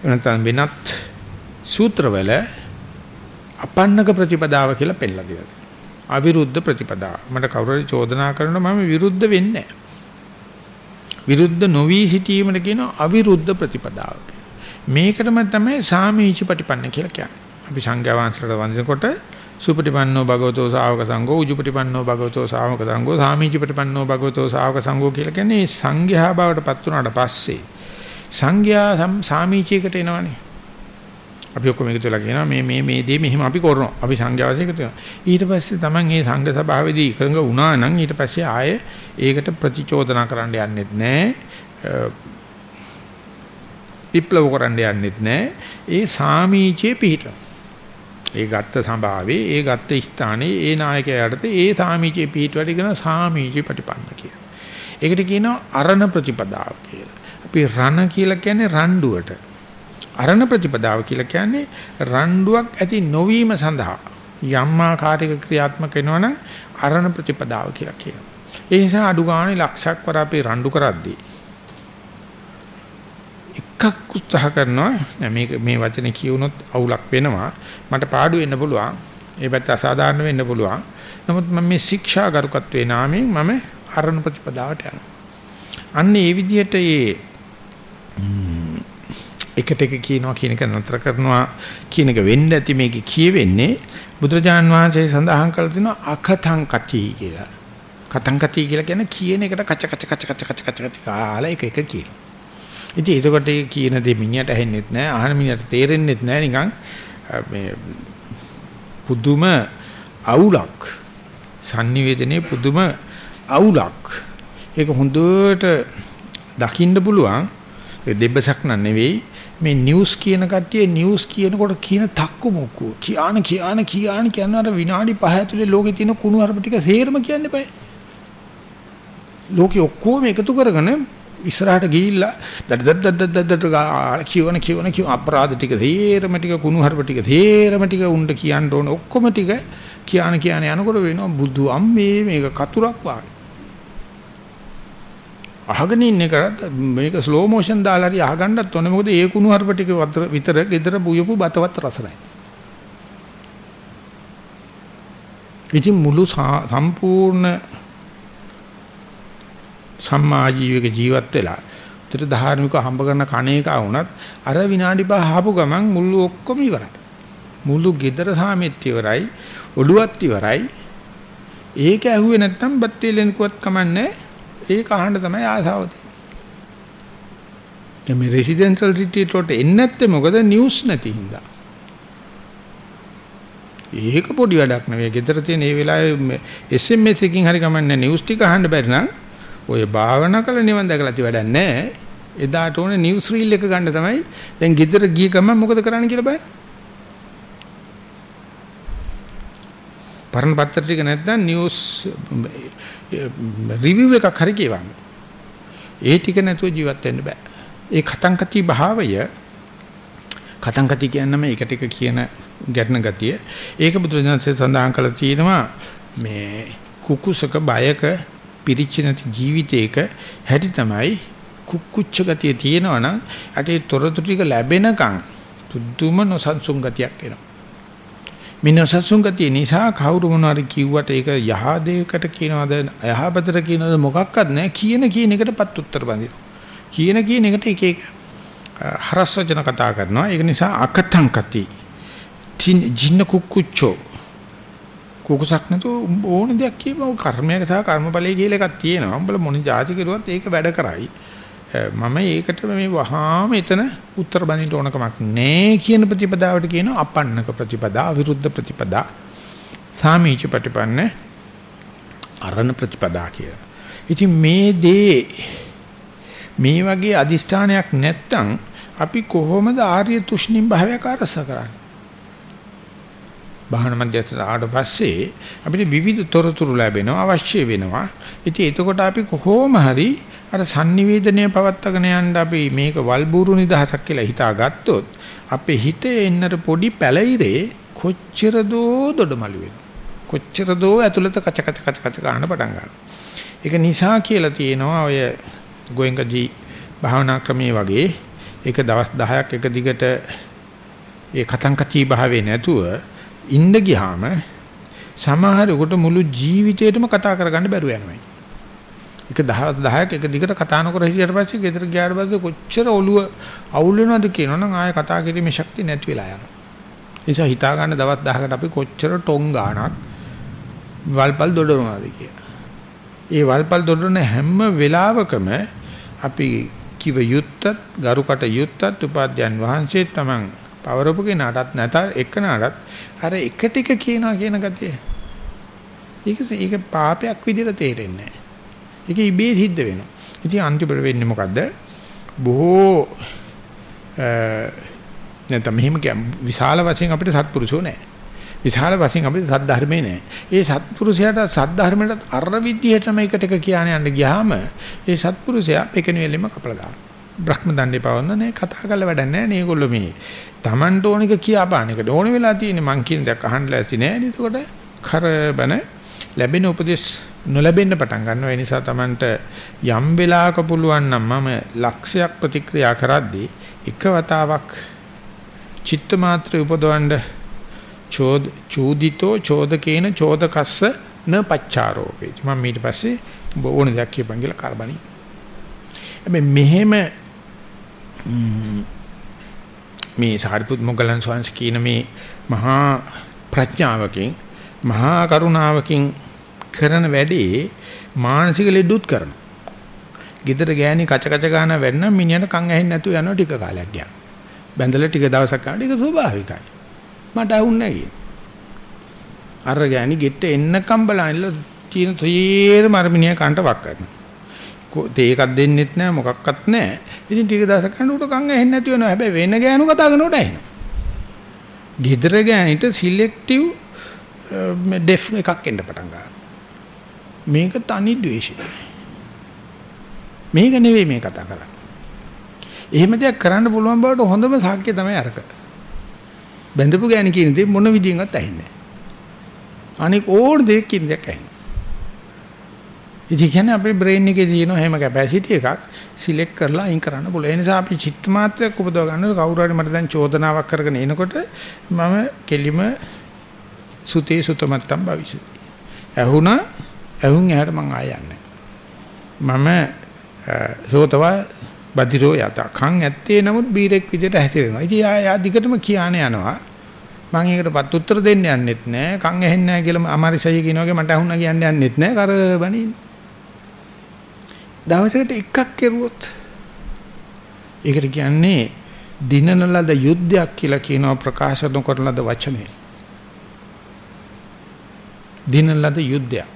එනතන වෙනත් සූත්‍රවල අපන්නක ප්‍රතිපදාව කියලා පෙන්නලා දෙනවා අවිරුද්ධ ප්‍රතිපදා. මට කවුරු හරි චෝදනා කරනවා මම විරුද්ධ වෙන්නේ විරුද්ධ නොවි සිටීමට කියන අවිරුද්ධ ප්‍රතිපදාව. මේකටම තමයි සාමීචි ප්‍රතිපන්න කියලා කියන්නේ. අපි සංඝයා වහන්සේලාට වඳිනකොට සුපටිපන්නෝ භගවතෝ ශාවක සංඝෝ උජුපටිපන්නෝ භගවතෝ ශාවක සංඝෝ සාමීචි ප්‍රතිපන්නෝ භගවතෝ ශාවක සංඝෝ කියලා කියන්නේ සංඝයා බවට පත් වුණාට පස්සේ සංඝයා සාමීචියකට එනවනේ. අපි ඔක්කොම එකතු වෙලා කියනවා මේ මේ මේ දේ මෙහෙම අපි කරනවා. අපි සංඝයාවස එකතු වෙනවා. ඊට පස්සේ Taman මේ සංඝ සභාවේදී එකඟ වුණා නම් ඊට පස්සේ ආයේ ඒකට ප්‍රතිචෝදනා කරන්න යන්නෙත් නැහැ. විප්ලව කරන්න යන්නෙත් නැහැ. ඒ සාමීචයේ පිහිට. ඒ ගත්ත සභාවේ ඒ ගත්ත ස්ථානයේ ඒ නායකයාට ඒ සාමීචයේ පිහිට වැඩි කරන සාමීචේ ප්‍රතිපන්න කියලා. ඒකට කියනවා අරණ ප්‍රතිපදාව කියලා. අපි රණ කියලා කියන්නේ රණ්ඩුවට. අරණ ප්‍රතිපදාව කියලා කියන්නේ රණ්ඩුවක් ඇති නොවීම සඳහා යම් ආකාරයක ක්‍රියාත්මක වෙනවනම් අරණ ප්‍රතිපදාව කියලා කියනවා. ඒ නිසා අඩු ගානේ ලක්ෂයක් වර අපි රණ්ඩු කරද්දී එකක් උත්සාහ කරනවා. මේක මේ වචනේ කියවුනොත් අවුලක් වෙනවා. මට පාඩු වෙන්න පුළුවන්. ඒ පැත්ත අසාධාරණ වෙන්න පුළුවන්. නමුත් මම මේ ශික්ෂා ගරුකත්වයේ නාමයෙන් මම අරණ ප්‍රතිපදාවට යනවා. අන්න ඒ විදිහට ඒ එකට එක කියනවා කියන එක නතර කරනවා කියන එක වෙන්න ඇති මේක කියවෙන්නේ බුදුරජාන් වහන්සේ සඳහන් කළ තියෙනවා අකතං කති කියලා. කතං කති කියලා කියන්නේ කියන එකට කච කච කච කච කච කච කච කාලා එක එක කියන. ඉතින් ඒකට කියන දේ මිනිහට ඇහෙන්නෙත් නැහැ, අහන මිනිහට තේරෙන්නෙත් නැහැ නිකන් මේ පුදුම අවුලක්. sannivedanaye පුදුම අවුලක්. ඒක හොඳට දකින්න පුළුවන්. දෙබ්බසක් නන් නෙවෙයි මේ නිවුස් කියන කට්ටිය නිවුස් කියනකොට කියන තක්කු මොක්කු කියාන කියාන කියාන කියනවාට විනාඩි 5 ඇතුලේ ලෝකේ තියෙන කුණු හරප ටික සේරම කියන්න eBay. ලෝකෙ ඔක්කොම එකතු කරගෙන ඉස්සරහට ගිහිල්ලා දඩ දඩ දඩ දඩ කියවන කියවන කියව අපරාධ ටික සේරම ටික කුණු හරප ටික සේරම ටික උණ්ඩ කියන්න ඕන ඔක්කොම ටික කියාන කියාන යනකොට වෙනවා බුදු අම්මේ මේක කතුරක් වාගේ. අහගෙන ඉන්නේ කරත් මේක ස්ලෝ මෝෂන් දාලා හරි අහගන්නත් ඕනේ මොකද ඒ කුණු හarp ටික විතර gedara බුයපු බතවත් රස නැහැ. ඉතින් මුළු සම්පූර්ණ සම්මාජීවක ජීවත් වෙලා උතර ධාර්මික හම්බ කරන කණේක වුණත් අර විනාඩි පහ ආපු ගමන් මුළු ඔක්කොම ඉවරයි. මුළු gedara සාමෙත් ඉවරයි, ඔඩුවත් ඉවරයි. ඒක ඇහුවේ නැත්තම් බත් වේලෙන්කුවත් කමන්නේ ඒක අහන්න තමයි ආසාව තියෙන්නේ. මේ රෙසිඩෙන්ෂල් රිට්‍රීට් වලට එන්නේ නැත්තේ මොකද නිවුස් නැති හින්දා. ඒක පොඩි වැඩක් නෙවෙයි. ගෙදර තියෙන මේ වෙලාවේ SMS එකකින් හරි ගමන්නේ නිවුස් ටික අහන්න බැරි නම් ඔය භාවනා කළ නිවන් දැකලා ති වැඩක් නැහැ. එදාට ඕනේ නිවුස් රීල් එක ගන්න තමයි. දැන් ගෙදර ගිය ගමන් මොකද කරන්න කියලා බලන්න. පරණ පත්‍ර ටික නැත්නම් නිවුස් රිවිව් එකක් හරි කියවන්න. ඒ ටික නැතුව ජීවත් වෙන්න බෑ. ඒ කතංකති භාවය කතංකති කියන්නම ඒක ටික කියන ගැටන ගතිය. ඒක බුදුරජාණන්සේ සඳහන් කළා තියෙනවා මේ කුකුසක බයක පිරිච්ච නැති ජීවිතයක හැටි තමයි කුක්කුච්ච ගතිය තියෙනවනම් අටේ තොරතුරු ටික ලැබෙනකන් පුදුම නොසන්සුන් ගතියක් එනවා. මිනසසුන් ගතිය නිසා කවුරු මොනවාරි කිව්වට ඒක යහ දෙයකට කියනවද යහපතට කියනවද මොකක්වත් නැහැ කියන කියන එකටපත් උත්තර බඳිනවා. කියන කියන එකට එක එක හරස් වචන කතා කරනවා. ඒක නිසා අකතං කති. ජින්න කුක්කුච්චෝ කුකුසක් නැතු ඕන දෙයක් කියපුවා කර්මයක සහ කර්මඵලයේ කියලා එකක් තියෙනවා. උඹලා මොන જાති කරුවත් ඒක වැඩ කරයි. මම ඒකට මේ වහාම එතන උත්තර බඳින්න ඕන කමක් නැහැ කියන ප්‍රතිපදාවට කියනවා අපන්නක ප්‍රතිපදා විරුද්ධ ප්‍රතිපදා සාමීච ප්‍රතිපන්න අරණ ප්‍රතිපදා කියලා. ඉතින් මේ දේ මේ වගේ අදිෂ්ඨානයක් නැත්තම් අපි කොහොමද ආර්ය තුෂ්ණිම් භාවයක් අරස කරන්නේ? බාහන මධ්‍යස්ථ ආවට පස්සේ අපිට විවිධ තොරතුරු ලැබෙනවා අවශ්‍ය වෙනවා. ඉතින් එතකොට අපි කොහොම හරි අර sannivedanaya පවත්තගෙන යන්න අපි මේක වල්බూరు නිදහසක් කියලා හිතාගත්තොත් අපේ හිතේ එන්නර පොඩි පැලිරේ කොච්චර දෝ දොඩමළු වෙනවා. කොච්චර දෝ ඇතුළත කච කච කච කච ගන්න පටන් ගන්නවා. ඒක නිසා කියලා තියෙනවා ඔය ගෝයන්කජී භාවනා ක්‍රමයේ වගේ ඒක දවස් 10ක් එක දිගට ඒ කතං කචී භාවේ නැතුව ඉන්න ගියාම සමහරෙකුට මුළු ජීවිතේටම කතා කරගන්න බැරුව යනවා. එක 10 10ක් එක දිගට කතා නොකර හිටියට පස්සේ ගෙදර ගියාට පස්සේ කොච්චර ඔළුව අවුල් වෙනවද කියනවනම් ආයෙ කතා කිරීමේ ශක්තිය නැති වෙලා යනවා. ඒ නිසා හිතා ගන්න දවස් 10කට අපි කොච්චර ටොං ගාණක් වල්පල් දොඩනවාද කියලා. ඒ වල්පල් දොඩන හැම වෙලාවකම අපි කිව යුත්තත් ගරුකට යුත්තත් උපාධ්‍යයන් වහන්සේ තමන් පවරපු කෙනාටත් නැත එක්කනටත් අර එක ටික කියනවා කියන ගතිය. ඒක ඒක පාපයක් විදිහට තේරෙන්නේ නැහැ. ඒක ඉබේ සිද්ධ වෙනවා. ඉතින් අන්තිමට වෙන්නේ මොකද්ද? බොහෝ නැත්නම් මෙහෙම විශාල වශයෙන් අපිට සත්පුරුෂෝ නැහැ. විශාල වශයෙන් අපිට සද්ධර්මේ නැහැ. ඒ සත්පුරුෂයාට සද්ධර්මයට අර විදිහටම එකට එක කියන යන්න ගියාම ඒ සත්පුරුෂයා පෙකෙන වෙලෙම කපලා දානවා. බ්‍රහ්ම දණ්ඩේ පවන්න නේ කතා කරලා වැඩක් නැහැ නේ ඒගොල්ලෝ මේ Tamanට ඕනික කියාපාන එකට ඕන වෙලා තියෙන්නේ මං කියන දයක් අහන්න ලෑස්ති නැහැ නේද එතකොට කරබන ලැබෙන උපදෙස් නොලැබෙන්න පටන් ගන්නවා. ඒ නිසා Tamanට යම් වෙලාවක පුළුවන් නම් මම ලක්ෂයක් ප්‍රතික්‍රියා කරද්දී එක වතාවක් චිත්ත මාත්‍රය උපදවන්න චෝද චූදිතෝ චෝදකේන චෝදකස්ස න පච්චාරෝපේ මම ඊට පස්සේ ඕන දෙයක් කියපන් කියලා කරබනි. හැබැයි මෙහෙම මේ සාරිපුත් මොග්ගලන් ස්වාමීන් කියන මේ මහා ප්‍රඥාවකින් මහා කරුණාවකින් කරන වැඩේ මානසික ලෙඩුත් කරනවා. ගෙදර ගෑණි කච කච ගන්න වෙන්න මිනිහට කන් ඇහෙන්නේ නැතුව යනවා ටික කාලයක් ගියා. බැඳලා ටික දවසක් යනවා ටික ස්වභාවිකයි. මට අහුන්නේ නැහැ අර ගෑණි ගෙට එන්නකම් බලන්නල තියෙන තීරම අර මිනිහා කන්ට වක් කරනවා. තේ එකක් දෙන්නෙත් නැහැ මොකක්වත් නැහැ. ඉතින් ටික දවසක් යනකොට කන් ඇහෙන්නේ නැති වෙනවා. හැබැයි වෙන ගෑනු කතා කරනකොට ඇහෙනවා. ගෙදර ගෑනිට සිලෙක්ටිව් ඩෙෆ් එකක් එන්න පටන් ගන්නවා. මේක තනි ද්වේෂය. මේක නෙවෙයි මේ කතා කරන්නේ. එහෙම දෙයක් කරන්න පුළුවන් බවට හොඳම සාක්ෂිය තමයි අරක. බැඳපු ගෑණි කියන දේ මොන විදියෙන්වත් ඇහෙන්නේ නැහැ. අනික ඕන දෙයක් කියන දෙයක් ඇහෙන්නේ. ඉතින් කියන්නේ අපේ බ්‍රේන් එකේ තියෙන හැම කැපැසිටි එකක් සිලෙක්ට් කරලා අයින් කරන්න පුළුවන්. ඒ නිසා අපි චිත්ත මාත්‍රයක් උපදව ගන්න කවුරු හරි මට දැන් චෝදනාවක් කරගෙන එනකොට මම කෙලිම සුතේ සුතමත්තම් භවිෂති. ඇහුණා ඇහුන් එහාට මං ආයන්නේ. මම සෝතවා බදිරෝ යත කන් ඇත්තේ නමුත් බීරෙක් විදිහට හැසිරෙනවා. ඉතින් ආ දිගටම කියානේ යනවා. මම ඒකටපත් උත්තර දෙන්න යන්නෙත් නෑ. කන් ඇහෙන්නේ නෑ කියලා අමාරිසයි කියන වගේ මට අහුණා කියන්න යන්නෙත් නෑ. කරබණින්. දවසකට එකක් කෙරුවොත් ඒකට කියන්නේ දිනන ලද යුද්ධයක් කියලා කියනවා ප්‍රකාශ නොකරන ලද වචනේ. දිනන ලද යුද්ධයක්.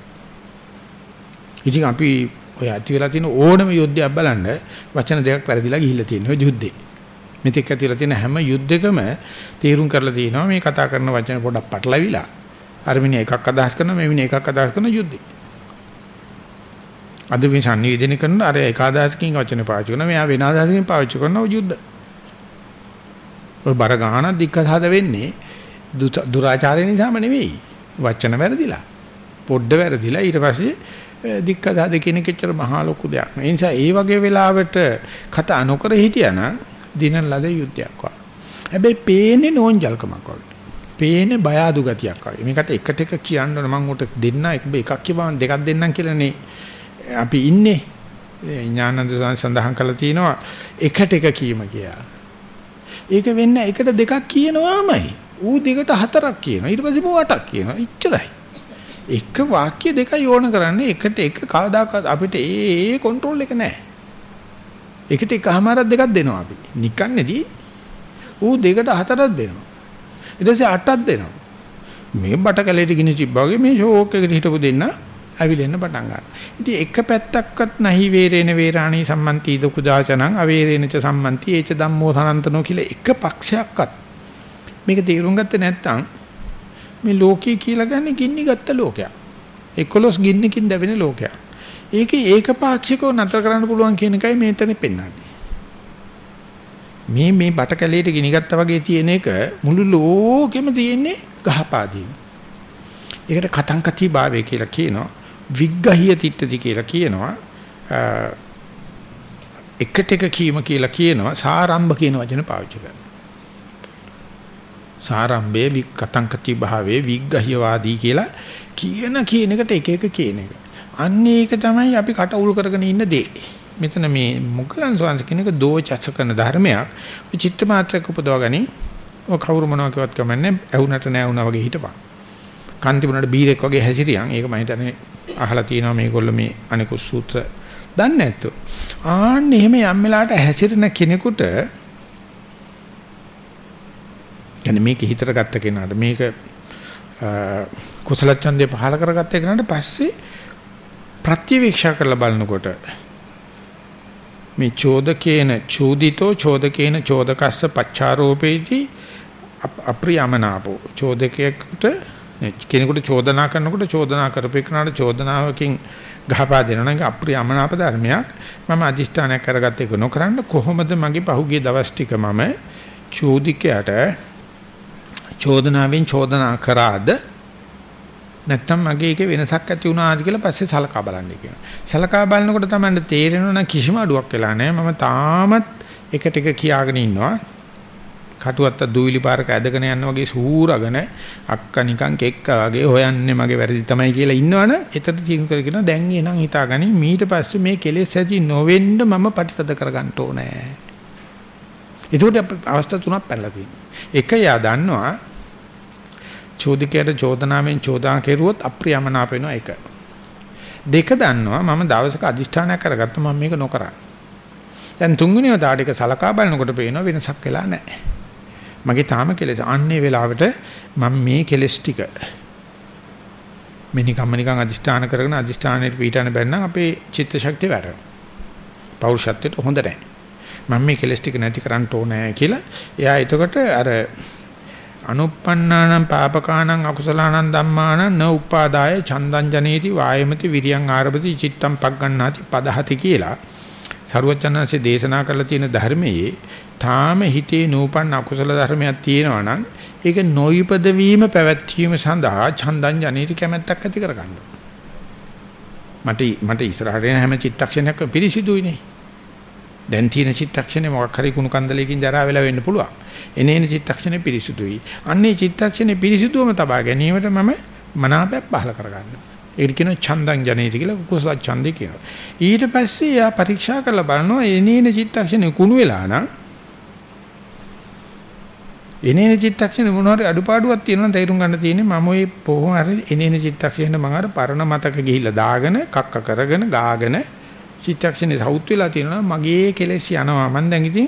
ඉතින් අපි ඔය ඇති වෙලා තියෙන ඕනම යුද්ධයක් බලන්න වචන දෙකක් වැරදිලා ගිහිල්ලා තියෙනවා ඔය යුද්ධේ. මෙතෙක් ඇතිලා තියෙන හැම යුද්ධෙකම තීරුම් කරලා තියෙනවා මේ කතා කරන වචන පොඩක් පටලවිලා. අර මිනිහ එකක් අදහස් කරනවා මේ මිනිහ එකක් අදහස් කරන යුද්ධේ. අද මේ සංනිවේදනය කරන අර එක අදහසකින් වචන පාවිච්චි කරනවා මෙයා වෙන අදහසකින් පාවිච්චි කරන ඔය යුද්ධ. ඔය බර ගහන දික්කසහද වෙන්නේ දුරාචාරය නිසාම නෙවෙයි. වචන වැරදිලා. පොඩ්ඩ වැරදිලා ඊට පස්සේ දික්කදාද කියන කෙච්චර මහා ලොකු දෙයක්. ඒ නිසා ඒ වගේ වෙලාවට කතා නොකර හිටියානම් දින ලද යුද්ධයක් වගේ. හැබැයි පේන්නේ නෝන්ජල්කමක් වගේ. පේන්නේ බය අඩු ගතියක් වගේ. මේකට එකට එක කියන්න ඕන මම උට දෙන්න එකක් කියපන් දෙකක් දෙන්නම් කියලානේ අපි ඉන්නේ. ඥානන්ද සඳහන් කළා තියෙනවා එකට එක කීම කියලා. ඒක වෙන්න එකට දෙකක් කියනවාමයි. ඌ දෙකට හතරක් කියනවා. ඊට පස්සේ මෝ අටක් කියනවා. ඉච්චරයි. එක වාක්‍ය දෙකයි ඕන කරන්නේ එකට එක කවදාකවත් අපිට ඒ ඒ කන්ට්‍රෝල් එක නැහැ. එකට එකමාරක් දෙකක් දෙනවා අපි. නිකන් නෙදී ඌ දෙකට හතරක් දෙනවා. ඊට පස්සේ අටක් දෙනවා. මේ බට කැලේට ගිනි තිබ්බා වගේ මේ ෂෝක් එකට හිටපු දෙන්න ඇවිලෙන්න පටන් ගන්නවා. ඉතින් එක පැත්තක්වත් නැහි වේරේන වේරාණී සම්මන්ති දුකුදාචනං අවේරේනච සම්මන්ති ඒච ධම්මෝ සනන්තනෝ කියලා එක පක්ෂයක්වත් මේක තේරුම් ගත්තේ නැත්නම් මේ ලෝකය කියලා ගන්නේ ගින්නි ගත්ත ලෝකයක්. 11 ගින්නකින් දැවෙන ලෝකයක්. ඒකේ ඒකපාක්ෂිකව නතර කරන්න පුළුවන් කියන එකයි මේ තැන පෙන්වන්නේ. මේ මේ බට කැලේට ගිනි ගත්තා වගේ තියෙන එක මුළු ලෝකෙම තියෙන්නේ ගහපාදීන. ඒකට කතංකති භාවය කියලා කියනවා. විග්ගහිය තිට්ඨති කියලා කියනවා. එකට එක කීම කියලා කියනවා. සාරම්භ කියන වචන පාවිච්චි කරනවා. සාරම්භයේ විකතංකති භාවයේ විග්ගහියවාදී කියලා කියන කියන එකට එක එක කියන එක. අන්න ඒක තමයි අපි කට උල් කරගෙන ඉන්න දේ. මෙතන මේ මොග්ගලන් සෝංශ කියන එක දෝචස කරන ධර්මයක්. ඔය චිත්ත මාත්‍රයක් උපදවගනි. ඔය කවුරු මොනවා කිව්වත් කමන්නේ ඇහුනට නෑ වුණා වගේ හිටපන්. කාන්ති බුණට බීරෙක් වගේ හැසිරියන්. ඒක මම හිතන්නේ අහලා තියෙනවා මේගොල්ලෝ මේ අනිකුත් සූත්‍ර දන්නේ නැත්තෝ. ආන්න එහෙම යම් වෙලාවට හැසිරෙන කෙනෙකුට يعني මේක හිතට ගත්ත කෙනාට මේක කුසල ඡන්දේ පහල කරගත්ත කෙනාට පස්සේ ප්‍රතිවීක්ෂා කරලා බලනකොට මේ චෝදකේන චෝදිතෝ චෝදකේන චෝදකස්ස පච්චාරෝපේති අප්‍රියමනාපෝ චෝදකයෙකුට කෙනෙකුට චෝදනා කරනකොට චෝදනා කරපේකනට චෝදනාවකින් ගහපා දෙනවා නම් අප්‍රියමනාප ධර්මයක් මම අදිෂ්ඨානයක් කරගත්ත එක නොකරන්න කොහොමද මගේ පහුගිය දවස් ටික මම චෝදිකයට චෝදනාවෙන් චෝදනා කරාද නැත්තම් මගේ එකේ වෙනසක් ඇති වුණාද කියලා පස්සේ සලකා බලන්න කියනවා. සලකා බලනකොට තමයි තේරෙනවා නම් කිසිම අඩුවක් වෙලා නැහැ. මම තාමත් එකට එක කියාගෙන ඉන්නවා. කටුවත්ත දූවිලි පාරක ඇදගෙන යන වගේ සූරගෙන අක්ක නිකන් කෙක්ක වගේ හොයන්නේ මගේ වැරදි තමයි කියලා ඉන්නවනේ එතන තීරු කරගෙන දැන් එනං හිතාගනි ඊට පස්සේ මේ කෙලෙස් ඇති නොවෙන්න මම ප්‍රතිසද කරගන්න ඕනේ. ඒකට අවස්ථා තුනක් පැනලා තියෙනවා. එක යා දන්නවා චෝදිකයට චෝදනාවෙන් චෝදනා කෙරුවොත් අප්‍රියමනාප වෙනවා එක. දෙක දන්නවා මම දවසක අදිෂ්ඨානයක් කරගත්තා මම මේක නොකරා. දැන් තුන්වෙනි වතාවට ඒක සලකා බලනකොට පේනවා වෙනසක් වෙලා නැහැ. මගේ තාම කෙලෙස අන්නේ වෙලාවට මම මේ කෙලෙස් ටික මෙනිකම්ම නිකන් අදිෂ්ඨාන කරගෙන අදිෂ්ඨානෙට පීඨාන බැන්නම් අපේ චිත්ත ශක්තිය වැඩෙනවා. පෞරුෂත්වයට හොඳ නැහැ. මම මේ කෙලෙස් ටික නැති කරන්න ඕනේ කියලා එයා එතකොට අර අනුප්පන්නානම් පාපකානම් අකුසලානම් ධම්මානම් න උපාදාය චන්දං ජනේති වායමති විරියං ආරභති චිත්තම් පග්ගණ්ණාති පදහති කියලා සරුවචනanse දේශනා කරලා තියෙන ධර්මයේ තාම හිතේ නූපන් අකුසල ධර්මයක් තියෙනවා නම් ඒක නොයිපද වීම පැවැත්වීම සඳහා චන්දං ජනේති කැමැත්තක් ඇති කරගන්න. මට මට ඉස්සරහට එන හැම චිත්තක්ෂණයක්ම පිරිසිදුයිනේ. දැන් තියෙන චිත්තක්ෂණේ මොකක් හරි කුණු කන්දලයකින් ජරා වෙලා වෙන්න පුළුවන්. එනේන චිත්තක්ෂණේ පිරිසුදුයි. අන්නේ චිත්තක්ෂණේ පිරිසුදුවම තබා ගැනීමට මම මනාපයක් පහල කරගන්නවා. ඒක කියන චන්දං ජනේති කියලා කුසල ඡන්දේ කියනවා. ඊට පස්සේ යා පරීක්ෂා කරලා බලනවා එනේන චිත්තක්ෂණේ කුණු වෙලා නම් එනේන චිත්තක්ෂණේ මොන හරි අඩුපාඩුවක් තියෙනවා තේරුම් ගන්න තියෙන්නේ මම ওই කොහොම හරි එනේන චිත්තක්ෂණේ මම අර පරණ මතක ගිහිල්ලා දාගෙන කක්ක කරගෙන ගාගෙන චිත්තක්ෂණේ සවුත් වෙලා තියෙනවා මගේ කෙලෙස් යනවා. මම දැන් ඉතින්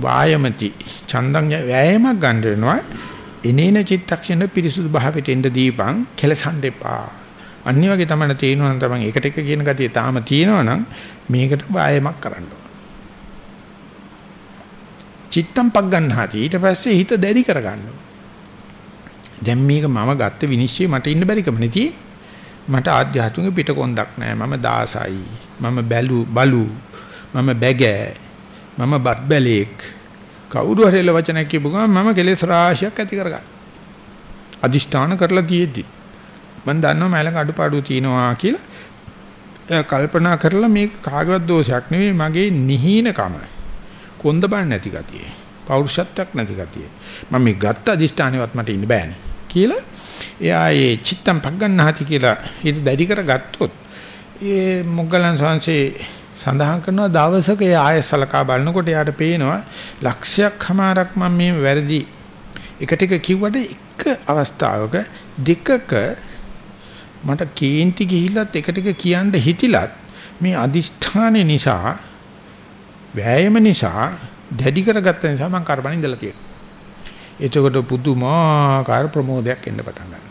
වායමති. චන්දං වෑයමක් ගන්න වෙනවා. එනේන චිත්තක්ෂණ පිරිසුදු භාවයට එන්න දීපං කෙලසන්න එපා. අනිත් වගේ තමයි තේිනවනම් තමයි එකට එක කියන ගතිය තාම තියෙනවනම් මේකට වායමක් කරන්න චිත්තම් පක් ගන්නාටි ඊට පස්සේ හිත දැඩි කරගන්න දැන් මේක මම ගත්ත විනිශ්චය මට ඉන්න බැරිකම නෙති මට ආධ්‍යාත්මික පිටකොන්දක් නැහැ මම දාසයි. මම බැලු බලු මම බැගෑ මම බත් බැලේක්. කවුරු හරි වචනයක් කියපු ගමන් මම කෙලෙස් රාශියක් ඇති කරගන්න. අදිෂ්ඨාන කරලා තියෙද්දි. මම දන්නවා මයිලක අඩුපාඩු තියෙනවා කියලා. එයා කල්පනා කරලා මේක කාගවත් දෝෂයක් නෙවෙයි. මගේ නිහීනකම. කොන්ද බන් නැති ගතිය. පෞරුෂත්වයක් නැති ගතිය. මම මේ ගත්ත අදිෂ්ඨානෙවත් මට ඉන්න බෑනේ කියලා එයා ඒ චිත්තම් පග්ගන්නාති කියලා හිත දැඩි කරගත්තොත් ඒ මොග්ගලන් සංසේ සඳහන් කරනවා දවසක ඒ ආය සලකා බලනකොට එයාට පේනවා ලක්ෂයක් හමාරක් මම මේ වැරදි එක ටික කිව්වට එක අවස්ථාවක දෙකක මට කේන්ති ගිහිල්ලත් එක ටික කියන්න හිතිලත් මේ අදිෂ්ඨානේ නිසා වෑයම නිසා දැඩි කරගත්ත නිසා මම කරබන් ඉඳලා තියෙනවා. එතකොට පුදුමාකාර ප්‍රමෝදයක් එන්න පටන් ගන්නවා.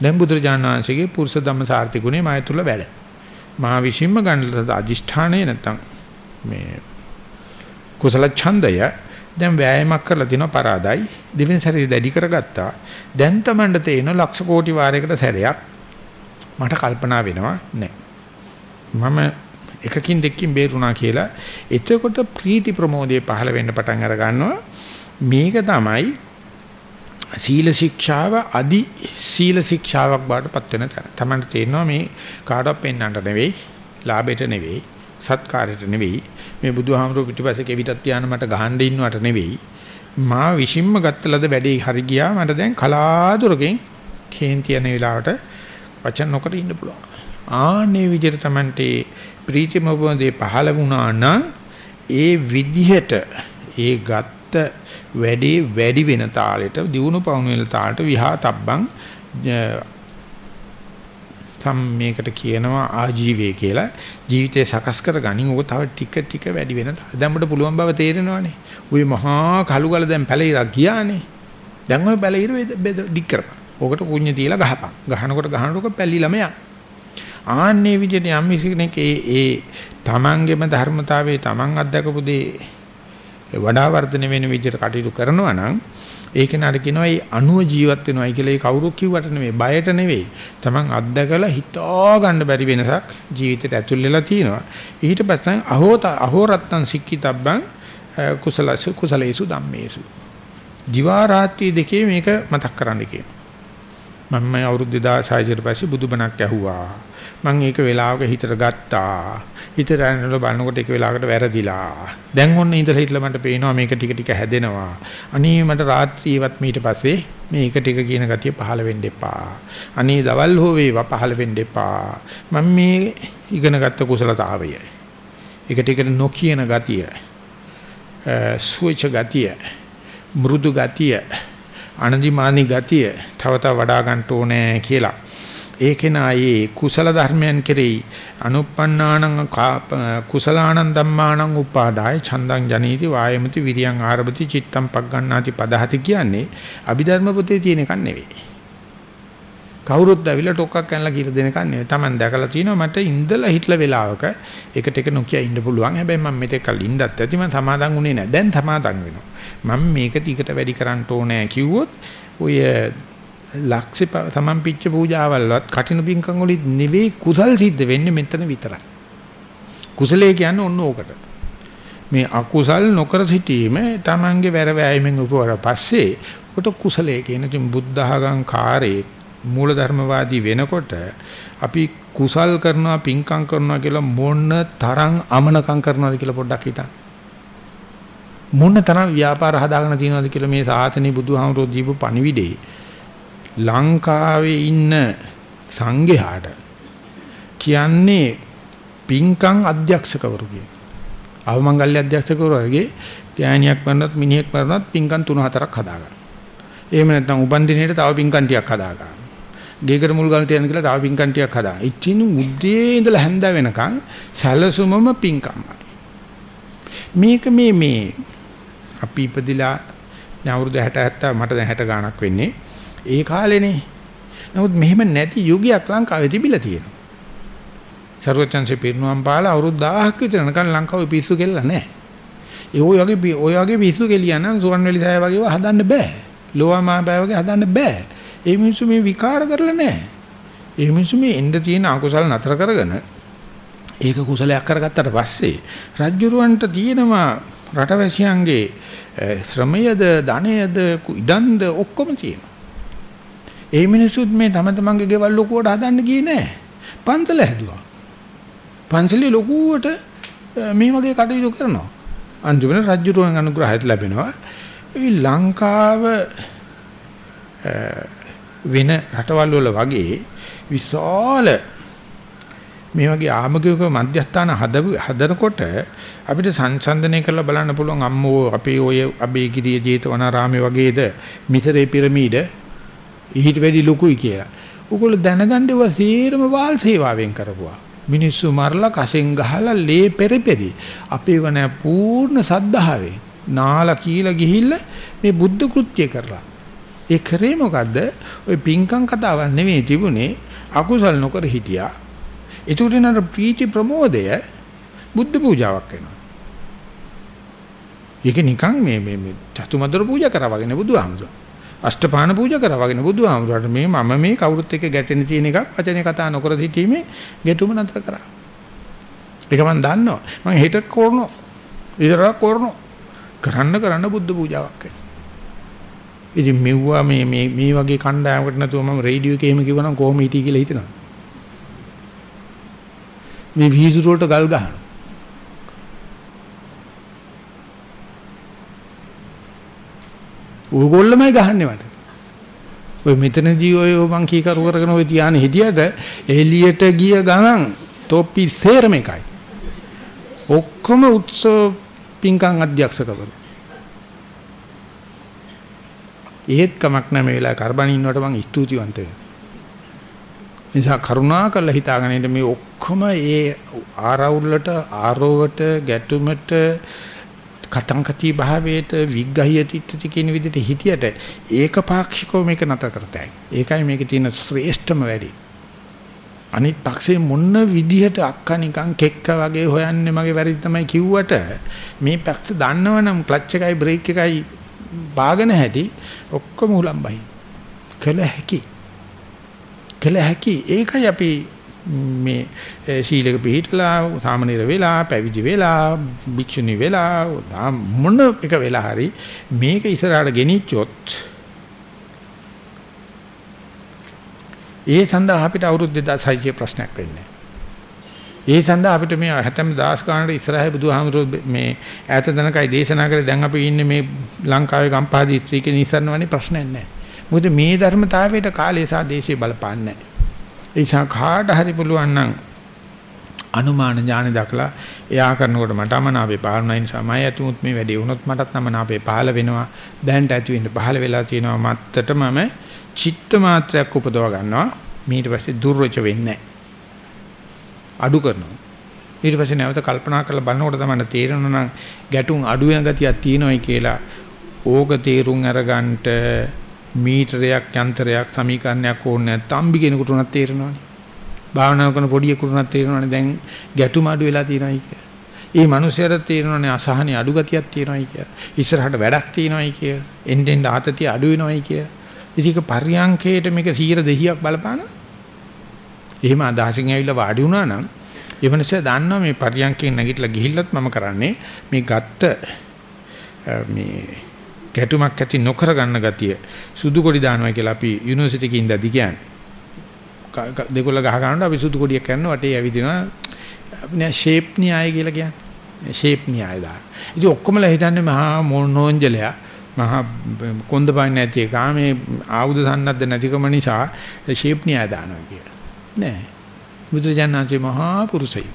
දැන් බුදුරජාණන් වහන්සේගේ පුරුෂ ධම්ම සාර්ථි ගුණේ මාය තුල වැඩ. මා විශ්ින්ම ගන්නලද අදිෂ්ඨානේ නැත්තම් මේ කුසල ඡන්දය දැන් වෑයමක් කරලා දිනව පරාදයි. දෙවෙනි සැරේ දැඩි කරගත්තා. දැන් තමන්ට තේන ලක්ෂ කෝටි වාරයකට සැරයක් මට කල්පනා වෙනවා නෑ. මම එකකින් දෙකකින් බේරුණා කියලා. එතකොට ප්‍රීති ප්‍රමෝදයේ පහළ වෙන්න පටන් අර ගන්නවා. මේක තමයි සීල ශික්ෂාව අදි සීල ශික්ෂාවක් බාටපත් වෙන තැන. Tamanට තේරෙනවා මේ කාටවත් පෙන්වන්නට නෙවෙයි, ලාභයට නෙවෙයි, සත්කාරයට නෙවෙයි, මේ බුදුහාමුදුරු පිටිපස්සේ කෙවිතක් තියාන මට ගහන්න ඉන්නවට නෙවෙයි. මා විශ්ින්ම ගත්තලද වැඩේ හරි ගියා. මට දැන් කලාතුරකින් කේන්ති යන වෙලාවට වචන නොකර ඉන්න පුළුවන්. ආනේ විදිහට Tamante ප්‍රීතිමබෝධේ පහළ වුණා නම් ඒ විදිහට ඒ ගත්ත වැඩි වැඩි වෙන තාලෙට දියුණු පවුණු වෙන තාලෙට විහාතබ්බං තම් මේකට කියනවා ආජීවය කියලා ජීවිතේ සකස් කරගනින් ඕක තව ටික ටික වැඩි වෙන දැන් පුළුවන් බව තේරෙනවානේ. ওই මහා කළු ගල දැන් පැලිරක් ගියානේ. දැන් ওই පැලිර දික් කරපන්. ඕකට කුඤ්ඤ තියලා ගහපන්. ගහනකොට ගහනකොට පැලිලම යන. ආන්නේ විදිහට යම් කෙනෙක් ඒ ඒ තමන්ගේම ධර්මතාවයේ තමන් අත්දකපු දේ වඩා වර්ධනය වෙන විදිහට කටයුතු කරනවා නම් ඒක නඩ කියනවා ඒ අණුව ජීවත් වෙනවයි කියලා. ඒ කවුරු කිව්වට නෙවෙයි බයට නෙවෙයි. තමන් අත්දකලා හිතා ගන්න බැරි වෙනසක් ජීවිතයට ඇතුල් වෙලා තියෙනවා. ඊට පස්සේ අහෝත අහෝරත්තං සික්කිතබ්බං කුසලසු කුසලේසු ධම්මේසු. දිවා රාත්‍රී දෙකේ මේක මතක් කරන්න කියනවා. මම අවුරුදු 2006 ඊට පස්සේ බුදුබණක් ඇහුවා. මම ඒක වෙලාවක හිතට ගත්තා. හිතට යනකොට බලනකොට ඒක වෙලාවකට වැරදිලා. දැන් ඔන්න ඉඳලා හිටලා මට පේනවා මේක ටික ටික හැදෙනවා. අනේ මට රාත්‍රියේවත් මීට පස්සේ මේක ටික කියන ගතිය පහළ වෙන්න එපා. අනේ දවල් හෝ වේවා පහළ වෙන්න එපා. මම මේ ඉගෙනගත්ත කුසලතාවය. ඒක ටිකට නොකියන ගතිය. සුවච ගතිය. මෘදු ගතිය. අනදිමානි ගතිය තව තව වඩා ගන්න ඕනේ කියලා ඒකේන ආයේ කුසල ධර්මයන් කෙරෙහි අනුප්පන්නානං කුසලානං ධම්මානං උපාදාය ඡන්දං ජනීති වායමති විරියං ආරභති චිත්තං පග්ගණ්ණාති පදහති කියන්නේ අභිධර්ම පොතේ තියෙන එකක් නෙවෙයි. කවුරුත් ඇවිල්ලා ටොක්ක්ක් කනලා කියලා දෙන එකක් නෙවෙයි. Taman දැකලා තිනවා මට ඉඳලා හිටලා වෙලාවක එකට එක නොකිය ඉන්න පුළුවන්. හැබැයි මම මෙතෙක් කල් ඉඳත් ඇති මම සමාදන් වුණේ නැහැ. දැන් සමාදන් වෙනවා. මම මේක ටිකට වැඩි කරන්න ඕනේ කිව්වොත් ඔය ලක්ෂ තමන් පිච්ච පූජාවල්වත් කටිනු පිංකම් වලින් නෙවෙයි කුසල් සිද්ධ වෙන්නේ මෙතන විතරයි. කුසලයේ කියන්නේ ඔන්න ඕකට. මේ අකුසල් නොකර සිටීම තමන්ගේ වැර වෑයමෙන් උපවර පස්සේ කොට කුසලයේ කියන තුන් බුද්ධඝං කාරේ මූලධර්මවාදී වෙනකොට අපි කුසල් කරනවා පිංකම් කරනවා කියලා මොන තරම් අමනකම් කරනවද කියලා පොඩ්ඩක් හිතන්න. මොන තරම් ව්‍යාපාර හදාගෙන තියෙනවද කියලා මේ සාසනේ බුදුහාමුදුරුවෝ දීපු පණිවිඩේ ලංකාවේ ඉන්න සංඝයාට කියන්නේ පින්කම් අධ්‍යක්ෂකවරු කියන. අවමංගල්‍ය අධ්‍යක්ෂකවරුගේ ගෑණියක් මරනත් මිනිහෙක් මරනත් පින්කම් තුන හතරක් හදාගන්න. එහෙම නැත්නම් උපන්දිනේට තව පින්කම් ටිකක් හදාගන්න. ගේකර මුල් ගල් තියන කියලා තව පින්කම් ටිකක් හදාගන්න. ඉතින් උදේ ඉඳලා හැන්ද වෙනකන් සැලසුමම පින්කම්මයි. මේක මේ මේ අපි ඉපදිලා දැන් අවුරුදු 60 70 මට දැන් 60 ගාණක් වෙන්නේ. ඒ කාලේනේ. නමුත් මෙහෙම නැති යුගයක් ලංකාවේ තිබිලා තියෙනවා. සර්වචන්සේ පිරිනුවම් පාලා අවුරුදු 1000ක් විතර යනකම් ලංකාවේ පිස්සු කෙල්ල නැහැ. ඒ ඔය වගේ ඔය වගේ පිස්සු කෙලියා නම් සුවන්වැලි සෑය වගේව හදන්න බෑ. ලෝවා මාපෑ වගේ හදන්න බෑ. ඒ මිනිස්සු මේ විකාර කරලා නැහැ. ඒ මිනිස්සු මේ එන්න තියෙන අකුසල නතර කරගෙන ඒක කුසලයක් කරගත්තට පස්සේ රජ්ජුරුවන්ට තියෙනවා රටවැසියන්ගේ ශ්‍රමයද ධනයද ඉඩම්ද ඔක්කොම තියෙනවා. ඒ මිනිස්සුත් මේ තම තමන්ගේ ගෙවල් ලොකුවට හදන්න ගියේ නෑ. පන්සල හැදුවා. පන්සලේ ලොකුවට මේ වගේ කටයුතු කරනවා. අන්තිමට රජුරුවන් අනුග්‍රහයත් ලැබෙනවා. ඒ ලංකාව වෙන රටවල් වල වගේ විශාල මේ වගේ ආමගික මධ්‍යස්ථාන හදනකොට අපිට සංසන්දනය කරලා බලන්න පුළුවන් අම්මෝ අපේ ඔය අබේගිරිය ජේතවනාරාමේ වගේද මිසරේ පිරමීඩ ඊට වැඩි ලොකුයි කියලා. උගොල්ලෝ දැනගන්න ඒවා සීරම වාල් සේවාවෙන් කරපුවා. මිනිස්සු මරලා කසෙන් ගහලා ලේ පෙරපෙරි අපේ වන පූර්ණ සද්ධාවෙන් නාලා කියලා ගිහිල්ලා මේ බුද්ධ කෘත්‍ය කරලා. ඒ කරේ මොකද්ද? ওই පිංකම් කතාවක් නෙවෙයි තිබුණේ අකුසල් නොකර හිටියා. ඒකට නතර ප්‍රීති ප්‍රමෝදය බුද්ධ පූජාවක් වෙනවා. ඒක නිකන් මේ මේ මේ චතුමදර පූජා කරා වගේ නේ බුදුහාමුදුරුවෝ. අෂ්ටපාන පූජා කරා වගේ නේ බුදුහාමුදුරුවෝ. මේ මම මේ කවුරුත් එක්ක ගැටෙන තියෙන එකක් වචනේ කතා නොකර සිටීමේ ගැටුම නතර කරා. ඒක මම දන්නවා. මම හෙට කරනවා. ඉදරක් කරනවා. කරන්න කරන්න බුද්ධ පූජාවක් වෙනවා. ඉතින් මෙව්වා මේ මේ මේ වගේ කණ්ඩායමකට නැතුව මම රේඩියෝ එකේ එහෙම කිව්වනම් කොහොම හිටී කියලා හිතනවා. මේ වීදුරු වලට ගල් ගහනවා. ඕගොල්ලමයි ගහන්නේ මට. ඔය මෙතනදී ඔය මං කී කරු කරගෙන ඔය තියානේ හිටියට එළියට ගිය ගමන් තොප්පි සේරම එකයි. ඔක්කොම උත්සව පින්කම් අධ්‍යක්ෂකවරු. ඒත් කමක් නැහැ මේ වෙලාවේ කරබන් ඉන්නවට මං ස්තුතිවන්ත වෙනවා. නිසා කරුණා කරලා හිතාගෙන ඉන්න මේ ඔක්කොම ඒ ආරවුලට ආරෝවට ගැටුමට කතංකති භාවයට විග්ගහියතිත්‍ති කියන විදිහට හිටියට ඒකපාක්ෂිකව මේක නැතර කරතයි. ඒකයි මේකේ තියෙන ශ්‍රේෂ්ඨම වැඩි. අනිත් පක්ෂේ මොන විදිහට අක්කා නිකන් කෙක්ක වගේ හොයන්නේ මගේ වැරදි තමයි කිව්වට මේ පැක්ෂ දන්නවනම් ක්ලච් එකයි බ්‍රේක් එකයි බාගෙන හැටි ඔක්කොම උලම්බයි. කළ හැකි. කළ හැකි ඒකයි අපි මේ සීලක පිළිහිටලා සාමනීර වෙලා පැවිදි වෙලා භික්ෂුණී වෙලා මොන එක වෙලා හරි මේක ඉස්සරහට ගෙනිච්චොත් ඒ සඳහා අපිට අවුරුදු 2600 ප්‍රශ්නයක් වෙන්නේ. ඒ සඳහා අපිට මේ හැතැම් දාස් ගානට ඉස්සරහේ බුදුහාමුදුරුවෝ මේ ඈත දනකයි දේශනා කරේ දැන් අපි ඉන්නේ මේ ලංකාවේ ගම්පහ දිස්ත්‍රික්කේ නිසරණවනේ ප්‍රශ්නයක් නැහැ. මොකද මේ ධර්මතාවයට කාලය සහ දේශය බලපාන්නේ නැහැ. ඒ නිසා කාට හරි පුළුවන් නම් අනුමාන ඥාන දක්ලා එයා කරනකොට මට අමනාපේ පහළ වෙන නිසා මම ඇතුමුත් මේ වැඩේ වුණොත් මටත් අමනාපේ පහළ වෙනවා. දැන්ට ඇති වෙන්න පහළ වෙලා තියෙනවා. මත්තට මම චිත්ත මාත්‍රයක් උපදව ගන්නවා. ඊට පස්සේ දුර්වච වෙන්නේ අඩු කරනවා. ඊට පස්සේ නැවත කල්පනා කරලා බලනකොට තමයි තේරෙනවා නම් ගැටුම් අඩු වෙන ගතියක් තියෙනවායි කියලා ඕක තේරුම් අරගන්නට මීටරයක් යන්ත්‍රයක් සමීකරණයක් ඕනේ නැත්නම් අම්බි කෙනෙකුට උනත් තේරෙනවනේ. භාවනා කරන පොඩියෙකුට උනත් තේරෙනවනේ දැන් ගැටුම අඩු වෙලා තියෙනයි කිය. ඒ මනුස්සයරට තේරෙනවනේ අසහනෙ අඩු ගතියක් තියෙනයි කිය. ඉස්සරහට වැඩක් තියෙනයි කිය. එන්නෙන් ආතතිය අඩු වෙනවයි කිය. ඉතික පර්යංකේට මේක 100 200ක් බලපාන. එහෙම අදහසින් ඇවිල්ලා වාඩි වුණා නම් ඒ මනුස්සයා දන්නවා මේ පර්යංකේ නැගිටලා ගිහිල්ලත් මම කරන්නේ මේ ගත්ත මේ ගැටුමක් ඇති නොකර ගන්න ගතිය සුදු කොඩි දානවා කියලා අපි යුනිවර්සිටි එකේ ඉඳදී කියන්නේ දෙකොල්ල ගහ ගන්නකොට අපි සුදු කොඩියක් කරනවා වටේ ඇවිදිනවා. නෑ ෂේප් න්‍යාය කියලා කියන්නේ. ෂේප් න්‍යාය දාන. ඉතින් ඔක්කොමලා හිතන්නේ මහා මොනෝන්ජලයා මහා කොන්දපන්නේ නැති එක. මේ ආයුධ සන්නද්ධ නැතිකම නිසා ෂේප් න්‍යාය දානවා කියලා. නෑ. බුදුරජාණන්සේ මහා පුරුෂයි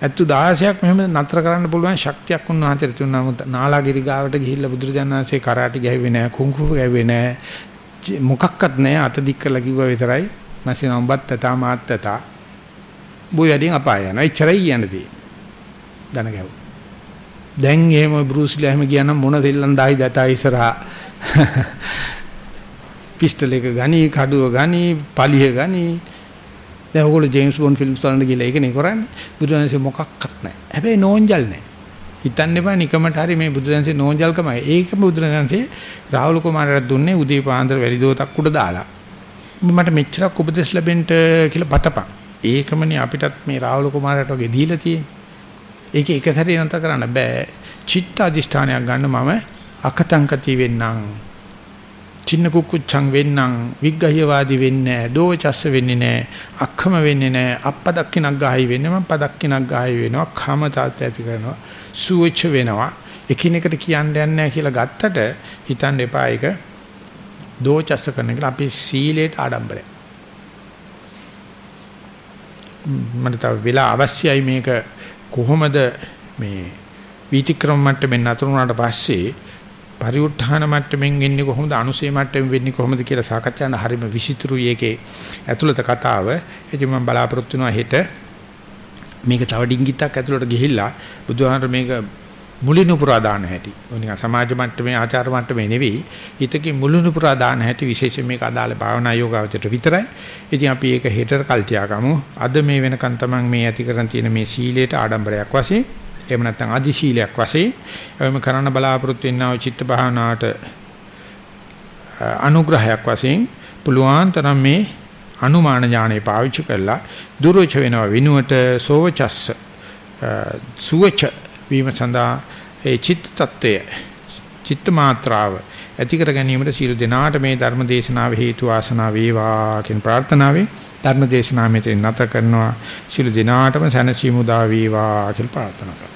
ඇත්තු 16ක් මෙහෙම නතර කරන්න පුළුවන් ශක්තියක් උන්වහන්සේට තුන්නා නමුත් නාලාගිරි ගාවට ගිහිල්ලා බුදුරජාණන්සේ කරාටි ගැහුවේ නැහැ කුංකුව ගැහුවේ නැහැ. මොකක්වත් නැහැ. අත දික් කරලා කිව්වා විතරයි. නැසින උඹත් තතා මාත් තතා බොයි වැඩින් අපාය යනවා. එච්චරයි කියන්නේ දන ගැහුව. දැන් එහෙම බෲස්ලියා එහෙම කියනනම් මොන දෙල්ලන් දායි දතා ඉස්සරහා. පිස්ටල් එක ගනි කඩුව ගනි පලිය ගනි. දැන් ඔයගොල්ලෝ ජේම්ස් බොන්ඩ් ෆිල්ම්ස් වලට ගිහලා ඒකනේ කරන්නේ. බුදුරජාණන්සේ මොකක්වත් නැහැ. හැබැයි නෝන්ජල් නැහැ. හිතන්න එපා නිකමට හරි මේ බුදුරජාණන්සේ නෝන්ජල්කමයි. ඒකම බුදුරජාණන්සේ රාහුල කුමාරට දුන්නේ උදේ පාන්දර වැඩි දෝතක් උඩ දාලා. මට මෙච්චරක් උපදෙස් ලැබෙන්න කියලා බතපන්. ඒකමනේ අපිටත් මේ රාහුල කුමාරට වගේ දීලා තියෙන්නේ. ඒක එක සැරේ නතර කරන්න බෑ. චිත්ත අධිෂ්ඨානයක් ගන්න මම අකතංකති වෙන්නම්. චින්න කුක්කුච්ඡං වෙන්නම් විග්ගහ්‍යවාදී වෙන්නේ නැහැ දෝචස්ස වෙන්නේ නැහැ අක්ඛම වෙන්නේ නැහැ අප්පදක්කිනක් ගාහයි වෙන්නේ මම පදක්කිනක් ගාහයි වෙනවා කම තාත් ඇති කරනවා සුවච වෙනවා. එකිනෙකට කියන්න යන්නේ කියලා ගත්තට හිතන්න එපා ඒක. දෝචස්ස කරන එක අපි සීලයට ආඩම්බරයි. මට තව වෙලා අවශ්‍යයි මේක කොහොමද මේ වීතික්‍රම මට්ටමින් නතරුනාට පස්සේ පරිඋත්ථාන මට්ටමින් එන්නේ කොහොමද අනුසේ මට්ටමින් වෙන්නේ කොහොමද කියලා සාකච්ඡා කරන හරිම විචිතුරුයි ඒකේ ඇතුළත කතාව. ඉතින් මම බලාපොරොත්තු වෙනවා හෙට මේක තව ඩිංගිත්තක් ඇතුළට ගිහිල්ලා බුදුහාමර මේක මුලිනු පුරා දාන හැටි. නිකන් සමාජ මට්ටමේ ආචාර මට්ටමේ නෙවෙයි. හිතකේ මුලිනු පුරා දාන හැටි විශේෂයෙන් මේක අදාළ භාවනා යෝගාවචරයට විතරයි. ඉතින් අපි ඒක හෙටර කල් තියාගමු. අද මේ වෙනකන් තමයි මේ ඇති කරන් තියෙන මේ සීලයට ආඩම්බරයක් වශයෙන් එහෙම නැත්නම් අදි සීලයක් වශයෙන් එවම කරන්න බලාපොරොත්තු වෙනා චිත්ත භාවනාවට අනුග්‍රහයක් වශයෙන් පුළුවන් තරම් මේ අනුමාන ඥානෙ පාවිච්චි කරලා දුරෝච වෙනව විනුවට සෝවචස්ස සුවච වීම සඳහා ඒ චිත්ත tattය චිත්ත මාත්‍රාව ඇති කර ගැනීමට සීල දෙනාට මේ ධර්ම දේශනාව හේතු වාසනා වේවා කියන ප්‍රාර්ථනාවෙන් ධර්ම දේශනාව මෙතන නැත කරනවා. සීල දෙනාටම සැනසීම උදා වේවා කියලා ප්‍රාර්ථනා කරනවා.